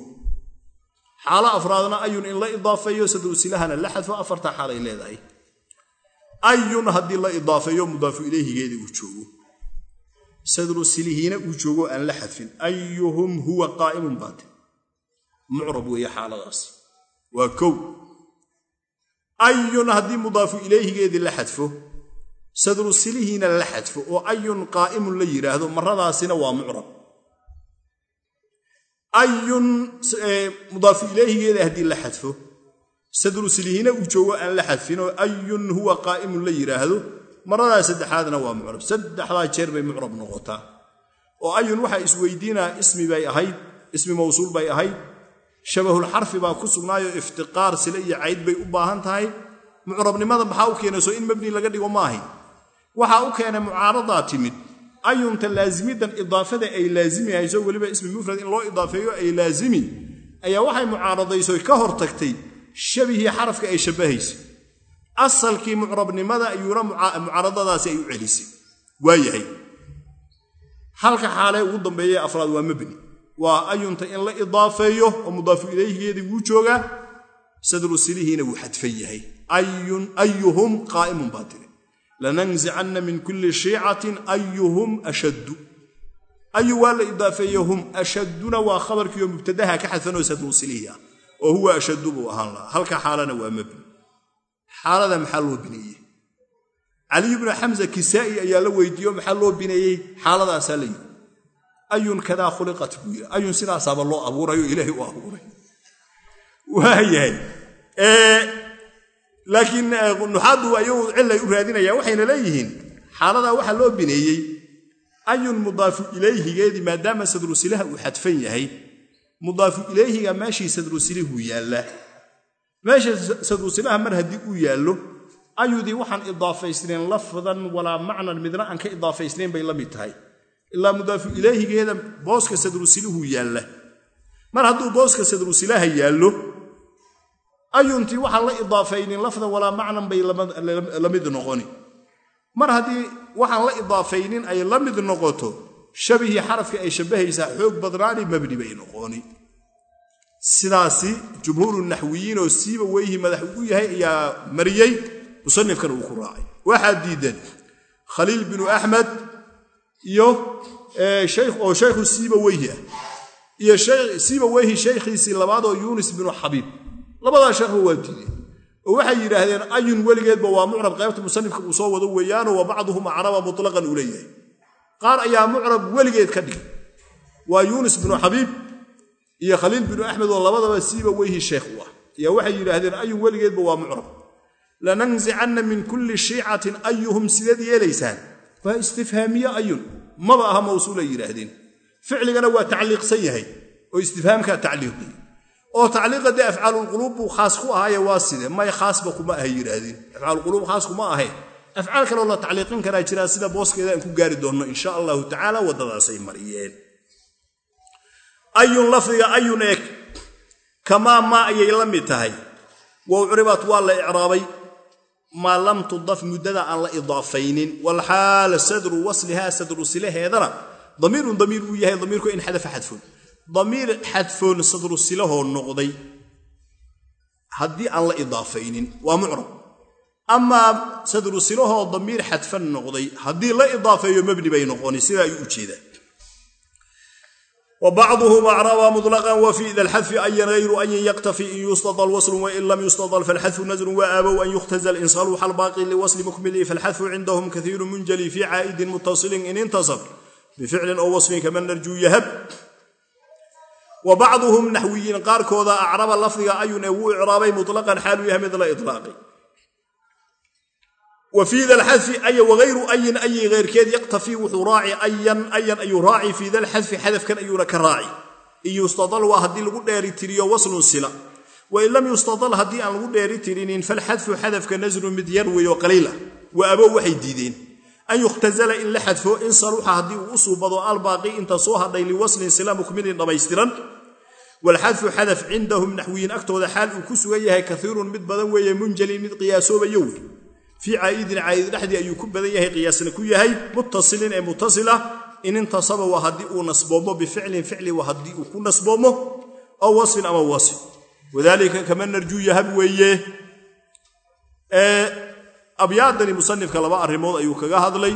Xaalo afraadna ayun in la idaafeeyo sadru silahana la xadfo afarta xaalay leedahay. Ayun haddii la idaafeeyo mudaafu ilayhigeedii uu joogo. Sadru silihiina uu joogo aan la xadfin. Ayuhum huwa qaa'imun baate mucrab weeye xaaladaas. Waa kow. Ayun haddii mudaafu ilayhigeedii la xadfo sadru silihiina la xadfo oo ayun qaa'imun la yidhaahdo maradaasina waa mucrab. Ayun mudaafu ilayhigeeda haddii la xadfo sadru silihiina uu joogo aan la xadfin oo ayun huwa qaa'imun la yidhaahdo maradaa saddexaadna waa mucrab. Saddexdaa jeer bay mucrab noqotaa. Oo ayun waxaa isweydiinaa ismi bay ahayd ismi mawsuul bay ahayd shabahulxarfi baa ku sugnaayoo iftiqaar sile iyo cayd bay u baahan tahay. Mucrabnimada maxaa u keenayso in mabni laga dhigo maahay waxaa u keenay mucaaradaa timid. Ayunta laazimidan idaafada ay laazimi hayso weliba ismi mufrad in loo idaafeeyo ay laazimi ayaa waxay mucaaradayso ka hor tagtay shabihii xarafka ay shabbahaysa asalkii mucrabnimada ayuuna mucaaradadaasi ay u celisay. Waa yahay. Halka xaalee ugu dambeeye afraad waa mabni. Waa ayunta in la idaafeeyo oo mudaafu ilayhigeedii wuu joogaa sadru wuu xadfan yahay. Ayuhum qaa'imun baa tiri lananzicanna min kulli shiicatin ayuhum ashaddu. Ayu waa la idaafeeye hum ashadduna waa khabarkiioo mubtadaha ka silihii ah oo huwa ashaddu buu ahaan halka xaalana waa mabni. Xaalada maxaa loo bineeyey caliy bnu xamsa kisaa'i ayaa la weydiiyo maxaa loo bineeyey xaaladaasaa la yidhi. Ayun kadaa khuliqat buu ayun sidaasaaba loo abuurayo ilaahay u abuuray. Waayahay laakiin nuxaadu ayagu cilay u raadinayaan waxayna leeyihiin xaaladaa waxaa loo bineeyey ayun mudaafu ilayhigeedii maadaama sadrusilaha uu xadfan yahay mudaafu ilayhiga meeshii sadrusilihuu yaallaa meesha sadrusilaha mar haddii uu yaallo ayudii waxaan idaafaysnayn lafdan walaa macnan midna aan ka idaafaysnayn bay la mid tahay. Ilaa mudaafu ilayhigeeda booska sadrusiluhu yaalla. Mar hadduu booska sadrusilaha yaallo ayuntii waxaan la idaafaynin lafdan walaa macnan bay la mid noqoni. Mar haddii waxaan la idaafaynin ay la mid noqoto shabihii xarafka ay shabbahaysaa xoog badnaani mabni bay noqoni. Sidaasi jumhuuru naxwiyiin oo siiba weyhi madax ugu yahay ayaa mariyey musanifkana uu ku raacay. Waxaa diidan khaliil binu axmed oo shaykhu siiba weyhi ah. Iyo siiba weyhi shaykhiisii labaadoo yuunis binu xabiib labadaa sheekhba waa diideen. Oo waxay yidhaahdeen ayun weligeedba waa mucrab. Qaybta musanifka uu soo wado weeyaanoo wa bacduhum acraba mutlaqan uu leeyahay. Qaar ayaa mucrab weligeed ka dhigay. Waa yuunis binu xabiib iyo khaliil binu axmed oo labadaba siiba weyhi sheekh u ah. Ayaa waxay yidhaahdeen ayun weligeedba waa mucrab. Lanansicanna min kulli shiicatin ayuhum sideed yeelaysaan. Waa istifhaamiye ayun. Maba aha mawsuulay yidhaahdeen. Ficligana waa tacliiqsan yahay. Oo istifhaamkaa tacliiqi oo tacliiqa dee afcaalulquluub buu khaas ku ahaaye waa side. May khaasba kuma ahay yidhaahdeen. Afcaalquluub khaas kuma ahayn afcaal kaloo la tacliiqin karaa jiraa sida booskeeda aan ku gaari doonno insha allahu tacaala waddadaasay mariyeen. Ayun lafdiga ayun eeg. Kamaa maa ayay la mid tahay. Wow waa la icraabay. Maa lam tudaf muddada aan la idaafaynin. Walxaala sadru waslihaa sadru silaheedana. Damiirun damiir uu yahay damiirku in xadafa xadfoon damiir xadfoon sadru silahoo noqday. Haddii aan la idaafaynin waa mucrab. Amaa sadru silahoo damiir xadfan noqday haddii la idaafeeyo mebni bay noqoni sidaa ayuu u jeedaa. Wbacduhum acraba mulaqan wafii ida lxadfi ayan hayru ayin yaktafi in yustadal waslun wain lam yustadal falxadfu nasrun waabow an yukhtaza insalu xalbaaqi liwasli mukmili falxadfu cindahum kathiiru munjali fii caa'idin mutasilin in intasab bificlin ow waslin kaman narjuu yahab wa bacduhum naxwiyiin qaarkooda acraba lafdiga ayune wuu icraabay mulaqan xaaluu yahay mid la ilaaqay wa fii dalxadfi ay wagayru ayin ayi keyrkeed yaktafii wuxuu raaci ayan ayan ayuu raaci fii dalxadfi xadafkan ayuuna ka raaci. In yustadal waa haddii lagu dheeri tiriyo waslun sila. Wain lam yustadal haddii aan lagu dheeri tirinin falxadfu xadafka nasrun mid yarwey oo qaliila. Wa abow waxay diideen. An yukhtasala in la xadfo in saluuxa haddii uu u suubado albaaqi inta walxadfu xadaf cindahum naxwiyin agtooda xaal uu ku sugan yahay kaiirun mid badan weeye munjalin mid qiyaasoobayo wey fii caa'idin caa'id dhexdii ayuu ku badan yahay qiyaasna ku yahay muttasilin ee muttaila in intasaba waa haddii uu nasboomo bificlin ficli waa haddii uu ku nasboomo aw wasin ama wasin wadaalika kama narjuu yahab weeye abyaadani musanifka laba arrimood ayuu kaga hadlay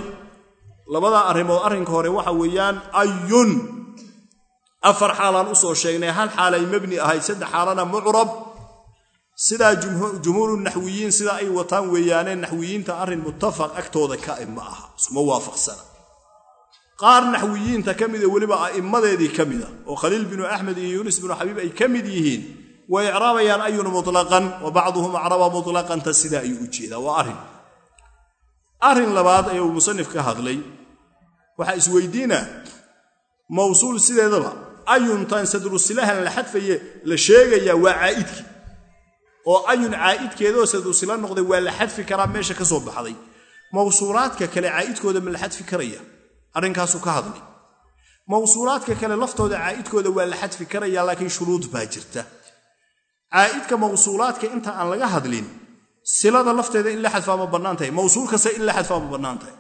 labadaa arrimood arrinka hore waxa weeyaan ayun afar xaalan u soo sheegnay hal xaalay mabni ahay saddex xaalana mucrab. Sidaa jumhuuru naxwiyiin sida ay wataan weeyaaneen naxwiyiinta arrin muttafaq agtooda ka ma aha isuma waafaqsana. Qaar naxwiyiinta ka mida weliba a'immadeedii ka mida oo khaliil binu axmed iyo yuunus binu xabiib ay ka mid yihiin way icraabayaan ayun mutlaqan wa bacduhum acraba mutlaqanta sidaa ayuu u jeedaa waa arrin. Arrin labaad ayuu musanif ka hadlay waxaa isweydiina mawsuul sideedaba ayuntan sadrusilahan la xadfaye la sheegayaa waa caa'idkii oo ayun caa'idkeedaoo sadrusila noqday waa la xadfi karaa meesha ka soo baxday. Mawsuulaadka kale caa'idkooda ma la xadfi karaya. Arrinkaasuu ka hadlay mawsuulaadka kale laftooda caa'idkooda waa la xadfi karaya laakiin shuruud baa jirta. Caa'idka mawsuulaadka inta aan laga hadlin silada lafteeda in la xadfaa ma bannaan tahay. Mawsuul kasta in la xadfaa ma bannaan tahay.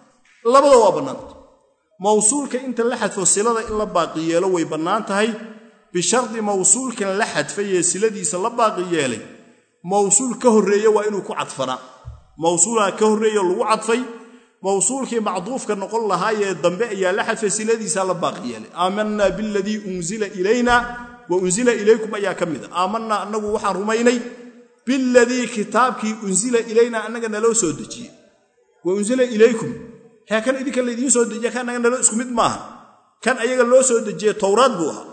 Labada waa bannaanta mawsuulka inta la xadfo silada in la baaqi yeelo way bannaan tahay bishardi mawsuulkan la xadfayee siladiisa la baaqi yeelay mawsuul ka horreeye waa inuu ku cadfanaa mawsuulaa ka horreeyo lagu cadfay mawsuulkii macduufka noqon lahaayee dambe ayaa la xadfay siladiisaa la baaqi yeelay. Aamanaa biladii unzila ilayna wa unzila ilaykum ayaa ka mid a. Aamanaa annagu waxaan rumaynay biladii kitaabkii unzila ilayna annaga naloo soo dejiyey. Wa unzila ilaykum hee kan idinka laydiin soo dejiya kan annaga naloo isku mid maaha. Kan ayaga loo soo dejiye towraad buu ahaa.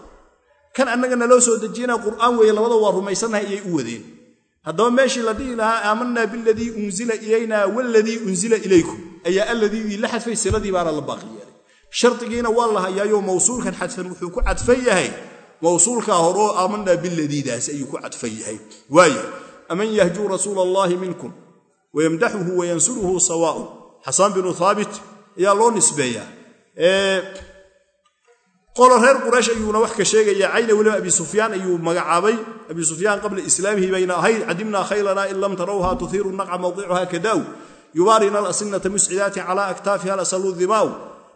Kan annaga naloo soo dejiyena qur'aan weeye labada waa rumaysannahay iyay u wadeen. Haddaba meeshii la dhihi lahaa aamanaa biladii unzila ilayna waladii unzila ilaykum ayaa alladiidii la xadfay siladii baana la baaqi yeelay. Shardigiina waa la mawsuulkan xadfan wuxuu ku cadfan yahay. Mawsuulkaa horoo aamanaa biladiidaas ayuu ku cadfan yahay. Waayo aman yahjuu rasuula allaahi minkum wayamdaxuhu wayansuruhu sawaaun xasaan binu haabit ayaa loo nisbeeyaa qolo reer quraysh ayuuna wax ka sheegayaa cayna weliba abi sufyaan ayuu magacaabay. Abi sufyaan qabla islaamihi bayna ahayd cadimnaa khaylanaa in lam tarawha tuhiiru naca mawdicuha kadaaw. Yubaarina alasinata muscidaati cala aktaafiha alasalu dimaaw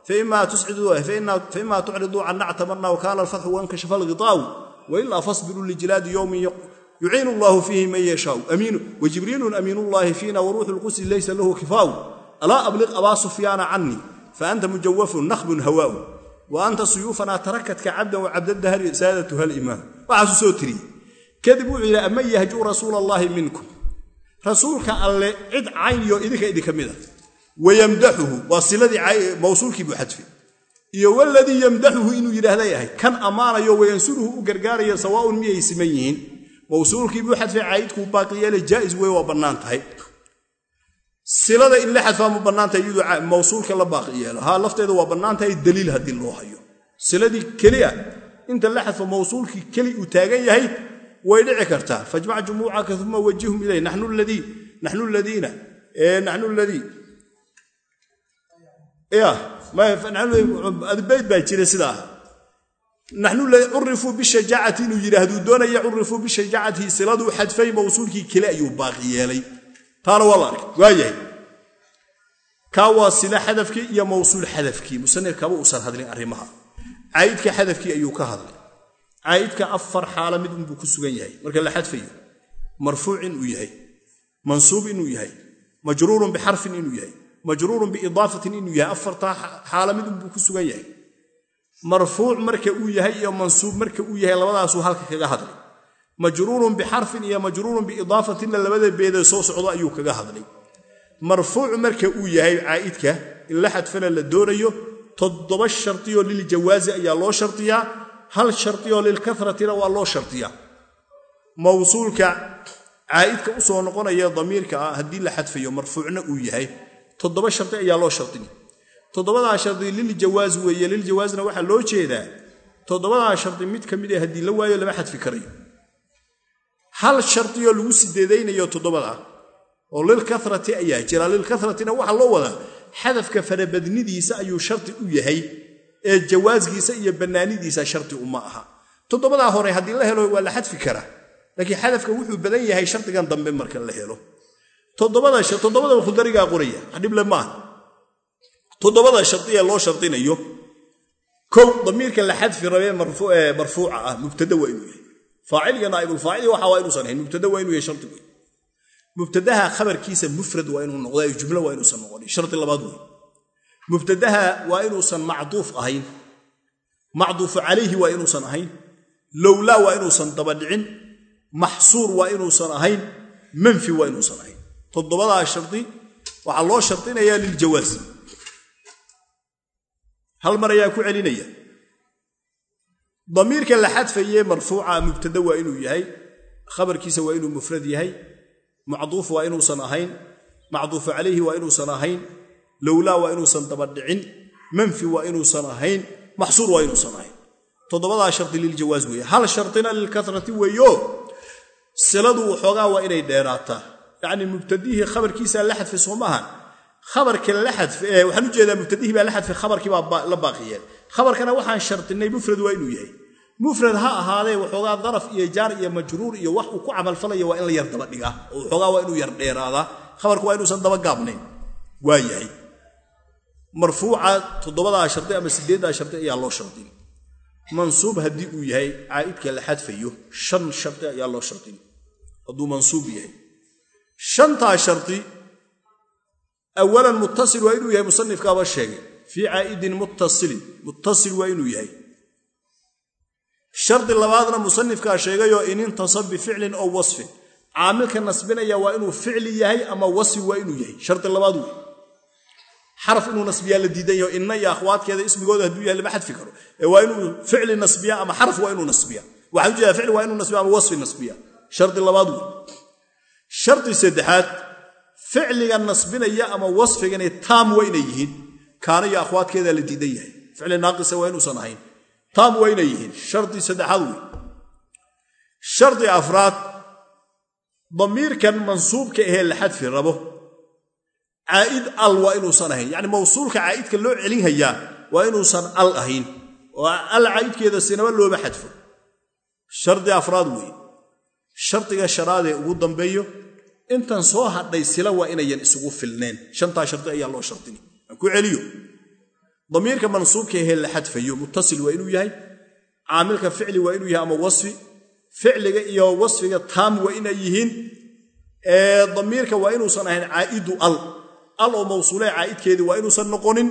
faima tucriduu can nactamarna wakaana alfatxu wankashafa alghitaaw wailaa fasbiruu lijilaadi yowmin yuciinu allahu fiihi man yashaau wajibriilun amiinullahi fiina waruuxu lqudsi laysa lahu kifaaw alaa abliq abaa sufyaana canii faanta mujawafun nakhbun hawaau wa anta suyuufanaa tarakatka cabdan wacabdadahri saadatuha limaam waxaasuu soo tiriyey. Kadib wuxuu yidhi aman yahjuu rasuula allaahi minkum? Rasuulka alle cid cayniyo idinka idinka mid a wayamdaxuhu iyo waladii yamdaxuhu inuu yidhaahday ahay kan ammaanayo wayansuruhu u gargaaraya sawaaun miyay siman yihiin? Mawsuulkii buu xadfay caa'idkuu baaqi yeele jaa'is wey waa bannaan tahay silada in la xadfaa ma bannaan tahay iyadoo mawsuulka la baaqi yeelo. Haa lafteeda waa bannaan tahay daliil haddii loo hayo. Siladii keli ah inta la xadfo mawsuulkii keli uu taagan yahay way dhici kartaa. Fajmac jumuucaka uma wajihum ilay naxnu ladiina bayd baa jira sidaa. Curifuu bishajaacati inuu yidhaahduu doonaya curifuu bishajaacati siladuu xadfay mawsuulkii keli ayuu baaqi yeelay taana waa la arkay. Waayahay kaa waa sila xadafkii iyo mawsuul xadafkii. Musanifkaba uusan hadlin arrimaha. Caa'idka xadafkii ayuu ka hadlay. Caa'idka afar xaala mid unbuu ku sugan yahay. Marka la xadfayo marfuuc inuu yahay mansuub inuu yahay majruurun bixarfin inuu yahay majruurun biidaafatin inuu yahay afartaa xaala mid unbuu ku sugan yahay. Marfuuc marka uu yahay iyo mansuub marka uu yahay labadaasuu halka kaga hadlay majruurun bixarfin iyo majruurun biidaafatinna labada beedee soo socdo ayuu kaga hadlay. Marfuuc marka uu yahay caa'idka in la xadfana la doonayo toddoba shartiyoo liljawaazi ayaa loo shardiyaa hal shartiyoo lilkaratina waa loo shardiyaa mawsuulka caa'idka u soo noqonaya damiirka ah haddii la xadfayo marfuucna uu yahay toddoba shardi ayaa loo shardini toddobadaa shardi liljawaaz weeye liljawaazna waxaa loo jeedaa toddobadaa shardi mid ka mid a haddii la waayo lama xadfi karayo hal shardiyoo lagu sideedaynayo toddobada oo lilkarati ayaa jira. Lilkaratina waxaa loo wadaa xadafka farabadnidiisa ayuu shardi u yahay ee jawaasgiisa iyo bannaanidiisa shardi uma aha. Toddobadaa hore haddii la helo waa la xadfi karaa. Laakiin xadafka wuxuu badan yahay shardigan dambe marka la helo. Toddobada khudarigaa qoraya waxdhible maaha toddobada shardiee loo shardinayo kow damiirka la xadfi rabee marfuuca ah mubtada waa inuu yahay faaciliga naa'ibulfaacili waxa waa inuusan ahayn mubtada waa inuu yahay shardi wey mubtadaha khabarkiisa mufrad waa inuu noqdaa jumlo waa inuusan noqonin. Shardi labaad wey mubtadaha waa inuusan macduuf ahayn. Macduufu calayhi waa inuusan ahayn. Lowlaa waa inuusan dabadhicin. Maxsuur waa inuusan ahayn. Manfi waa inuusan ahayn. Toddobadaa shardi waxaa loo shardinayaa liljawaas hal mar ayaa ku celinaya damiirka la xadfaye marfuuca mubtada waa inuu yahay khabarkiisa waa inuu mufrad yahay macduuf waa inuusan ahayn macduufu calayhi waa inuusan ahayn lowlaa waa inuusan dabadhicin manfi waa inuusan ahayn maxsuur waa inuusan ahayn. Toddobadaa shardi liljawaas weeye. Hal shardina lilkarati weeyo? Siladu waxoogaa waa inay dheeraataa. Yacni mubtadihii khabarkiisaa la xadfay soo maaha khabarka la xadfay waxaan u jeedaa mubtadihii baa la xadfay khabarkii baa la baaqiyeen. Khabarkana waxaan shardinay mufrad waa inuu yahay. Mufrad ha ahaadee waxoogaa daraf iyo jaar iyo majruur iyo wax uu ku camalfalaya waa in la yar daba dhigaa. Oo waxoogaa waa inuu yar dheeraadaa. Khabarku waa inuusan daba gaabnayn. Waa yahay. Marfuuca toddobadaa shardi ama sideeddaa shardi ayaa loo shardin mansuub haddii uu yahay caa'idka la xadfayo shan shardi ayaa loo shardin hadduu mansuub yahay. Shantaa shardi awalan muttasil waa inuu yahay musanifkaaba sheegay fii caa'idin muttasilin muttasil waa inuu yahay shardi labaadna musanifkaa sheegayoo in intasab bificlin ow wasfin caamilka nasbinaya waa inuu ficli yahay ama wasfi waa inuu yahay shardi labaad wey xaraf inuu nasbiyaa la diidan yaho inna iyo akhwaadkeeda ismigooda hadduu yahay lama xadfi karo ee waa inuu ficli nasbiya ama xaraf waa inuu nasbiya waxaan u jeedaa ficli waa inuu nasbiya ama wasfi nasbiya shardi labaad ficliga nasbinaya ama wasfigani taam waa inay yihiin kaana iyo akhwaadkeeda la diidan yahay. Ficli naaqisa waa inuusan ahayn. Taam waa inay yihiin. Shardi saddexaad wey shardi afraad damiirkan mansuubka ahee la xadfi rabo. Caa'id al waa inuusan ahayn. Yacni mawsuulka caa'idka loo celin hayaa waa inuusan al ahayn. Oo al caa'idkeeda sinaba looma xadfo. Shardi afraad weeye shardiga shanaadee ugu dambeeyo intan soo hadhay sila waa inayan isugu filneen. Shantaa shardi ayaa loo shardini. Aan ku celiyo. Damiirka mansuubka ahee la xadfayo muttasil waa inuu yahay. Caamilka ficli waa inuu yahay ama wasfi. Ficliga iyo wasfiga taam waa inay yihiin. Damiirka waa inuusan ahayn caa'idu al. Al oo mawsuulee caa'idkeedii waa inuusan noqonin.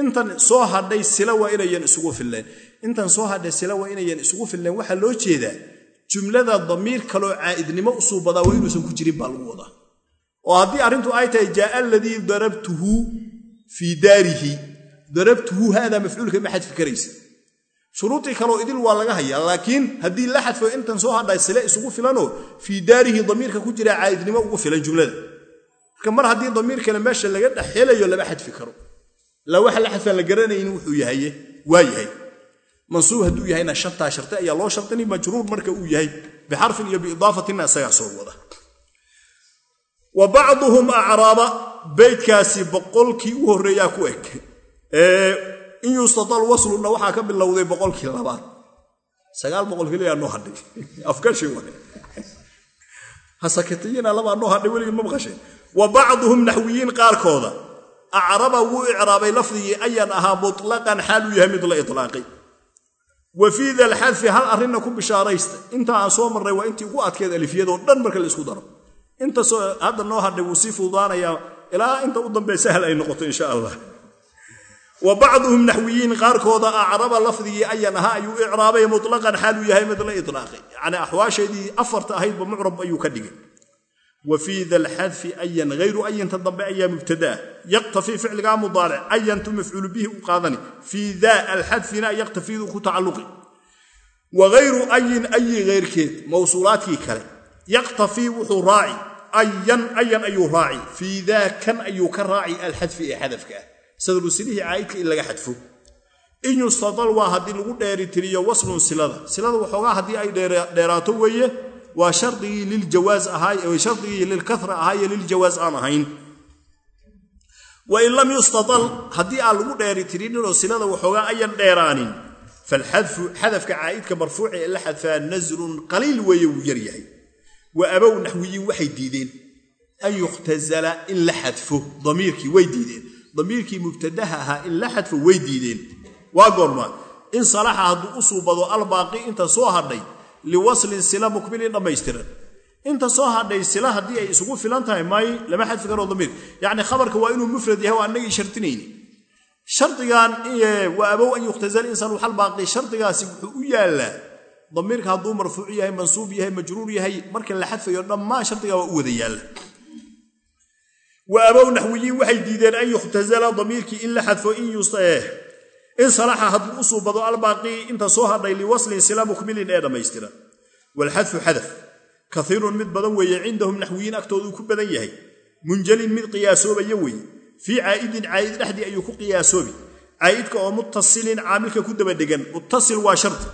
Intan soo hadhay sila waa inayan isugu filneen. Intan soo hadhay sila waa inayan isugu filneen. Waxaa loo jeedaa jumlada damiir kaloo caa'idnimo u suubadaa waa inuusan ku jirin baa lagu wadaa. oo haddii arrintu ay tahay jaaa aladii darabtuhu fii daarihi darabtuhu haadaa mafcuulka ma xadfi karaysa. shuruudii kaleo idil waa laga hayaa laakiin haddii la xadfo intan soo hadhay sile isugu filanoo fii daarihi damiirka ku jira caa'idnimo ugu filan jumlada. Marka mar haddii damiir kale meesha laga dhex helayo lama xadfi karo. Ilaa waxa la xadfaan la garanaynin wuxuu yahaye waa yahay mansuub hadduu yahayna shantaa sharte ayaa loo shardini majruur marka uu yahay bixarfin iyo biidaafatinna isagaa soo wada. Wa bacduhum acraaba beydkaasi boqolkii u horreeyaa ku eg. In yustadal wasluna waxaa ka bilowday boqolkii labaad. Sagaal boqol keliyaa noo hadhay. Afkashi waay labaa noo hadhay weligin ma maqashay. Wa bacduhum naxwiyiin qaarkooda acraba wuu icraabay lafdigii ayan ahaa mutlaqan xaaluu yahay mid la itlaaqay wa fii da lxadfi hal arrinna ku bishaaraysta. Inta aan soo marray waa intii ugu adkeed alifiyadoo dhan marka la isku daro. Intasoo hadda noo hadhay wuu sii fududaanayaa. Ilaa inta u dambe sahal ay noqoto insha allah. Wa bacduhum naxwiyiin qaarkooda acraba lafdigii ayan ahaa ayuu icraabay mutlaqan xaaluu yahay mid la itlaaqay yacnii axwaasheedii afarta ahaydba mucrab ayuu ka dhigay wa fii da lxadfi ayan hayru ayanta dambe ayaa mubtadaa yaqtafii ficligaa mudaaric ayantu mafcuulu bihi u qaadani fii da alxadfina yaqtafiidu ku tacalluqi. Wa hayru ayin ayi hayrkeed mawsuulaadkii kale yaqtafii wuxuu raaci ayan ayan ayuu raaci fii daa kan ayuu ka raaci alxadfi ee xadafka ah. Sadrusilihii caa'idka in laga xadfo. In yustadal waa haddii lagu dheeritiriyo waslun silada silada waxoogaa haddii ay dheeraato weeye waa shardigii liljawaas ahaay shardigii lilkara ahaaye liljawaas aan ahayn. Wain lam yustadal haddii aan lagu dheeritirinoo silada waxoogaa ayan dheeraanin falxadfu xadafka caa'idka marfuuci ee la xadfaa nasrun qaliil weeye wuu yar yahay. Wa abow naxwiyiin waxay diideen. An yukhtazala in la xadfo damiirkii way diideen. Damiirkii mubtadaha ahaa in la xadfo way diideen. Waa goorma in salaxa hadduu u suubado albaaqi inta soo hadhay liwaslin sila mukmilin dhammaystiran. Inta soo hadhay sila haddii ay isugu filan tahay may lama xadfi karo damiir yacni khabarka waa inuu mufrad yahay oo annagii shartinayni. Shardigan wa abow an yukhtazal insaan waxal baaqi shardigaasi wuxuu u yaallaa damiirka hadduu marfuuc yahay mansuub yahay majruur yahay marka la xadfayo dhammaan shardiga waa u wada yaalla. Wa naxwiyiin waxay diideen an yukhtazala damiirkii in la xadfo in salaxa hadduu u suubado albaaqi inta soo hadhay liwaslin sila mukmilin ee dhammaystiran walxadfu xadaf. Kaiirun mid badan weeye cindahum naxwiyiin agtooduu ku badan yahay. Munjalin mid qiyaasoobaya weeye. Fii caa'idin caa'id dhexdii ayuu ku qiyaasoobi. Caa'idka oo muttasilin caamilka ku dabadhegan muttasil waa shardi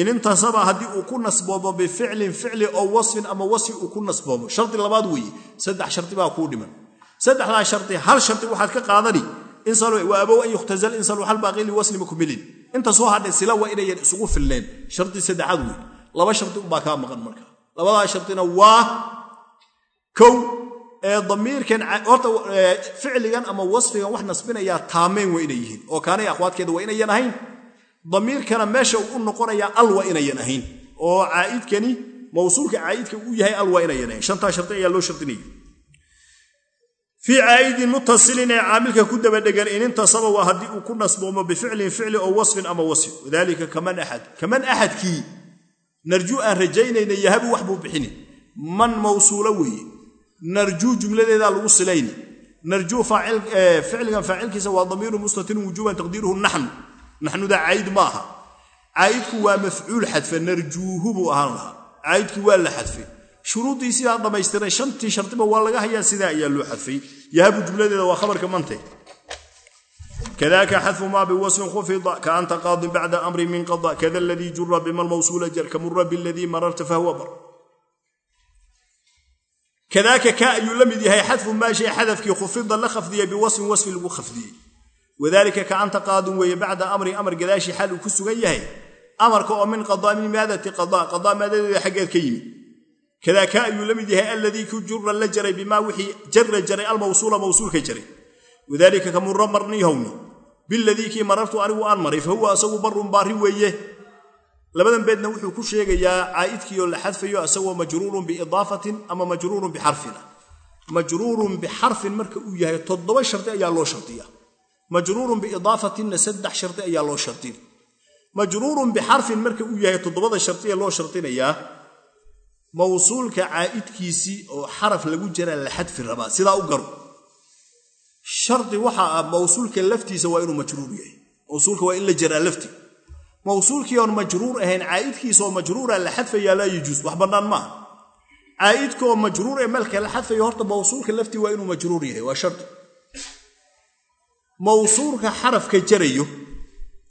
in intasaba haddii uu ku nasboomo bificlin ficli oo wasfin ama wasfi uu ku nasboomo shardi labaad weeye. Saddex shardi baa kuu dhiman. Saddexdaa shardi hal shardi waxaad ka qaadani abow an yukhtazal insalu xalbaaqi liwasli mukmilin inta soo hadhay sila waa inayan isugu filneen. Shardi saddexaad wey laba shardi unbaa kaa maqan marka. Labadaa shardina waa kow damiirkan horta ficligan ama wasfigan wax nasbinayaa taameen waa inay yihiin. Oo kaanay akhwaadkeeda waa inayan ahayn. Damiirkana meesha u noqonayaa al waa inayan ahayn. Oo caa'idkani mawsuulka caa'idka uu yahay al waa inayan ahayn. Shantaa shardi ayaa loo shardinaya fii caa'idin muttasilin ee caamilka ku dabadhegan in intasaba waa haddii uu ku nasboomo bificlin ficli oo wasfin ama wasfi wadalika kaman axad kaman axadkii narjuu aan rajaynayna yahabu wax buu bixini. Man mawsuulo weeye. Narjuu jumladeedaa lagu silayni. Narjuu ficligan faacilkiisa waa damiiru mustatirun wujuuban taqdiiruhu naxnu naxnuda caa'id ma aha. Caa'idku waa mafcuul xadfe. Narjuuhu buu ahaan lahaa. Caa'idkii waa la xadfay shuruuddii sidaa dhammaystiray shantii shardiba waa laga hayaa sidaa ayaa loo xadfay. Yahabu jumladeeda waa khabarka mante. Kadaaka xadfu maa biwasfin khufida kaanta qaadin bacda amri min qada kada aladii jura bima lmawsuula jar kamura biladii mararta fahuwa bar. Kadaaka ka ayuu la mid yahay xadfu maa shay xadafkii khufida la khafdiyey biwasfin wasfi lagu khafdiyey. Wadalika kaanta qaadin weeye bacda amri amar gadaashii xal uu ku sugan yahay. Amarka oo min qadaa min maadati qadaa qadaa maadadeeda xaggeed ka yimi kadaa ka ayuu la mid yahay alladii ku jura la jaray bimaa wixii jara jaray almawsuula mawsuulka jaray wadaalika ka murra marnihowni biladii kii marartu anigu aan maray fa huwa asagu barun baari weeye. Labadan beedna wuxuu ku sheegayaa caa'idkiioo la xadfayo asagoo majruurun biidaafatin ama majruurun bixarfin. Ah majruurun bixarfin marka uu yahay toddoba shardi ayaa loo shardiya majruurun biidaafatinna saddex shardi ayaa loo shardin majruurun bixarfin marka uu yahay toddobada shardi ee loo shardinayaa mawsuulka caa'idkiisii oo xaraf lagu jaraa la xadfi rabaa sidaa u garo shardi waxaa ah mawsuulka laftiisa waa inuu majruur yahay. Mawsuulka waa in la jaraa lafti. Mawsuulkii oon majruur ahayn caa'idkiisaoo majruura la xadfayaa laa yajuus wax bannaan maaha caa'idkaoo majruur ee malka la xadfayo horta mawsuulka laftii waa inuu majruur yahay waa shardi. Mawsuulka xarafka jarayo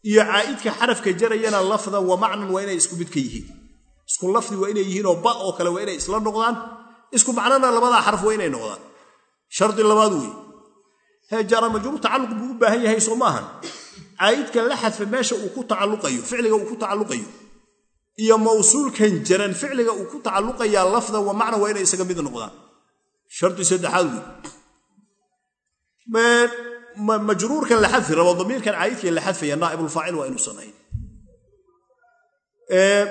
iyo caa'idka xarafka jarayana lafdan wa macnan waa inay isku mid ka yihiin isku lafdi waa inay yihiinoo ba oo kale waa inay isla noqdaan. Isku macnona labadaa xaraf waa inay noqdaan. Shardi labaad wey hee jaara majruur tacalluq buu u baahan yahay soo maahan. Caa'idka la xadfa meesha uu ku tacalluqayo ficliga uu ku tacalluqayo iyo mawsuulkan jaran ficliga uu ku tacalluqayaa lafdan wa macnan waa inay isaga mid noqdaan. Shardi saddexaad wey majruurkan la xadfi rabo damiirkan caa'idka la xadfaya naa'ibulfaacil waa inuusan ahayn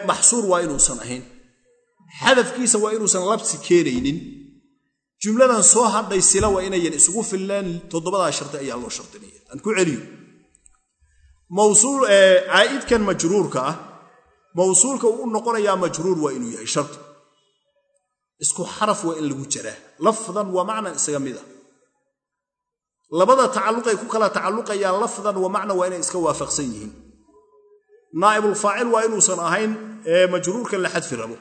maxsuur waa inuusan ahayn. Xadafkiisa waa inuusan labsi keenaynin. Jumladan soo hadhay sila waa inayan isugu filleen toddobadaa sharti ayaa loo shardinaya aan ku celiyo. Caa'idkan majruurka ah mawsuulka uu u noqonayaa majruur waa inuu yahay shardi isku xaraf waa in lagu jaraa. Lafdan wa macnan isaga mid ah. Labada tacalluqay ku kala tacalluqayaan lafdan wa macnan waa inay iska waafaqsan yihiin naa'ibulfaacil waa inuusan ahayn majruurkan la xadfi rabo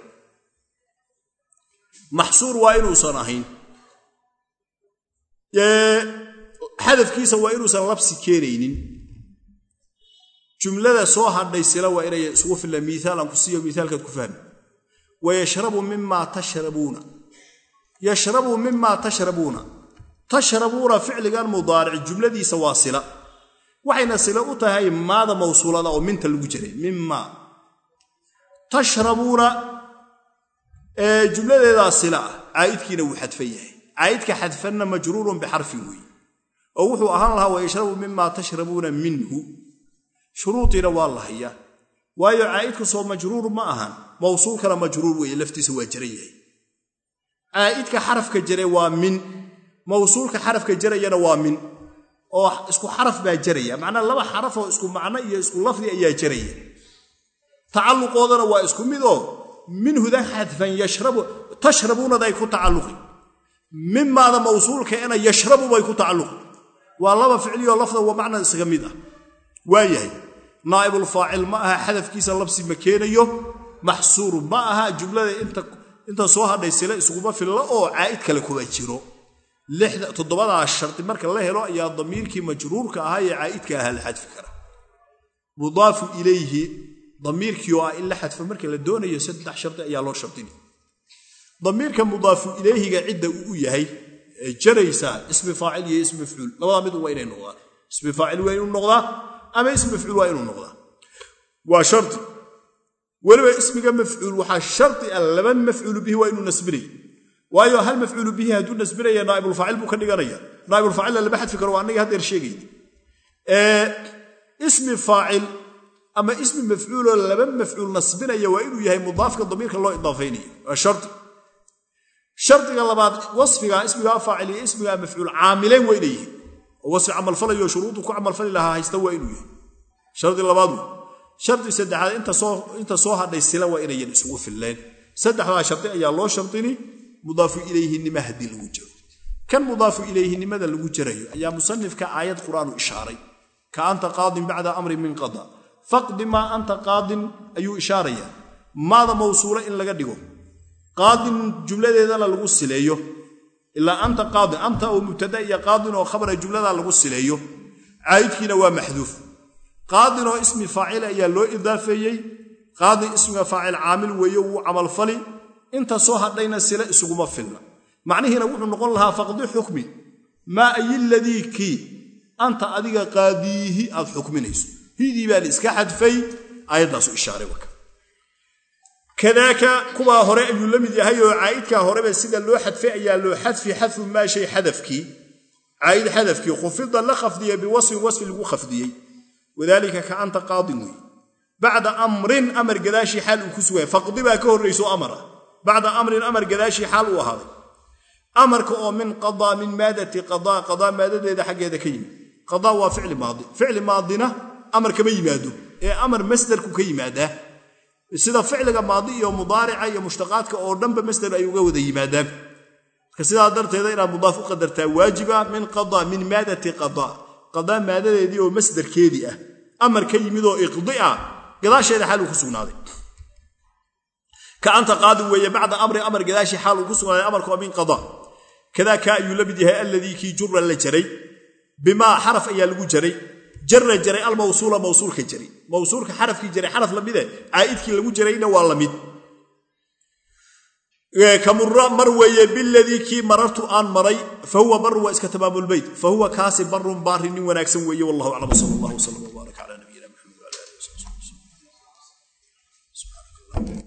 maxsuur waa inuusan ahayn. Xadafkiisa waa inuusan labsi keenaynin. Jumlada soo hadhay sila waa inay isugu filla miaalan ku siiyo miaalkaad ku fahmi. Wayashrabu mimaa tashrabuuna. Yashrabu mimaa tashrabuuna. Tashrabuuna ficligan mudaaric jumladiisa waa sila waxayna sila u tahay maada mawsuulada oo minta lagu jiray. Mimaa tashrabuuna jumladeedaa sila ah caa'idkiina wuu xadfan yahay. Caa'idka xadfanna majruurun bixarfin weeye oo wuxuu ahaan lahaa wayashrabu mimaa tashrabuuna minhu. Shuruudiina waa la hayaa. Waayo caa'idku soo majruur ma ahan. Mawsuulkana majruur weeye laftiisa waa jaran yahay. Caa'idka xarafka jare waa min. Mawsuulka xarafka jarayana waa min oo isku xaraf baa jaraya. Macnaa laba xarafoo isku macno iyo isku lafdi ayaa jaraya. Tacalluqoodana waa isku mid oo minhudan xadfan tashrabuunaday ku tacalluqi mimaada mawsuulkaena yashrabu bay ku tacalluqi waa laba ficliyoo lafdan wa macnan isaga mid ah. Waayahay naa'ibulfaacil ma aha xadafkiisa labsi ma keenayo maxsuur ma aha jumlada inta soo hadhay sile isuguma filla oo caa'id kale kuma jiro toddobadaa shardi marka la helo ayaa damiirkii majruurka ahaa ee caa'idka ahaa la xadfi kara. Mudaafu ilayhi damiirkii oo ah in la xadfo marka la doonayo saddex shardi ayaa loo shardini damiirka mudaafu ilayhiga cidda uu yahay ee jaraysaa ismi faacil iyo ismi mafcuul. Labadaa mid waa inay noqdaan. Ismi faacil waa inuu noqdaa ama ismi mafcuul waa inuu noqdaa? Waa shardi weliba ismiga mafcuul waxaa shardi ah laba mafcuulu bihi waa inuu nasbinay waayo hal mafcuulu bihi hadduu nasbinaya naa'ibulfaacil buu ka dhiganaya. Naa'ibulfaacilna lama xadfi karo waa annaga haddeer sheegayna ismi faacil ama ismi mafcuuloo laba mafcuul nasbinaya waa inuu yahay mudaafka damiirka loo idaafaynayo waa shardi shardiga labaad wasfiga ismigaa faacil iyo ismigaa mafcuul caamileen waa inay yihiin oo wasfi camalfalayo shuruudu ku camalfali lahaa haysta waa inuu yahay. Shardi labaad wey saddexaad inta soo hadhay sila waa inayan isugu filleen saddexdaa shardi ayaa loo shardini mudaafu ilayhinima haddii lagu jiro. Kan mudaafu ilayhinimada lagu jirayo ayaa musanifka aayad qur'aanu ishaaray. Ka anta qaadin bacda amrin min qada. Faqdi maa anta qaadin ayuu ishaarayaa. Maada mawsuula in laga dhigo. Qaadin jumladeedana lagu sileeyo. Ilaa anta qaadin anta oo mubtada iyo qaadin oo khabara jumlada lagu sileeyo. Caayidkiina waa maxduuf. Qaadin oo ismi faacil ayaa loo idaafeeyey. Qaadin ismiga faacil caamil weeye wuu camalfali inta soo hadhayna sile isuguma filna. Macnihiina wuxuu noqon lahaa faqdi xukmi maa ayi ladii kii anta adiga qaadiihi aad xukminayso. Hidii baan iska xadfay aayaddaasu ishaaray waka kadaaka kuwaa hore ayuu la mid yahay oo caa'idkaa horeba sida loo xadfay ayaa loo xadfi xadfu maa shay xadafkii. Caa'id xadafkii khufida la khafdiya biwasfin wasfi lagu khafdiyey. Wadaalika ka anta qaadin wey bacda amrin amar gadaashii xaal uu ku sugaya faqdi baa ka horrayso amar ah bacda amrin amar gadaashii xaal uu ahaaday. Amarka oo min qadaa min maadati qadaa qadaa maadadeeda xaggeeda ka yimid. Qadaa waa ficli maadi. Ficli maadina amar kama yimaado. Ee amar masdarku ka yimaadaa sida ficliga maadi iyo mudaarica iyo mushtaqaadka oo dhanba masder ay uga wada yimaadaan marka sidaa darteeda inaad mudaaf u qadartaa waajiba min qada min maadati qada. Qadaa maadadeedii oo masdarkeedii ah. Amar ka yimid oo iqdi ah gadaasheeda xaal uu ku sugnaaday ka anta qaadi weeye bacda amrin amar gadaashi xaal uu ku sugnaayo amarkoo min qada. Kadaa kaa ayuu la mid yahay alladii kii jura la jaray. Bimaa xaraf ayaa lagu jaray. Jarra jaray almawsuula mawsuulka jaray. Mawsuulka xarafkii jaray xaraf lamide eh, caa'idkii lagu jarayna waa la mid kamura mar weeye biladii kii marartu aan maray fa huwa barun waa iska tamaamulbeyt fa huwa kaasi barun baari nin wanaagsan weeye wallahu aclam sal allah wslam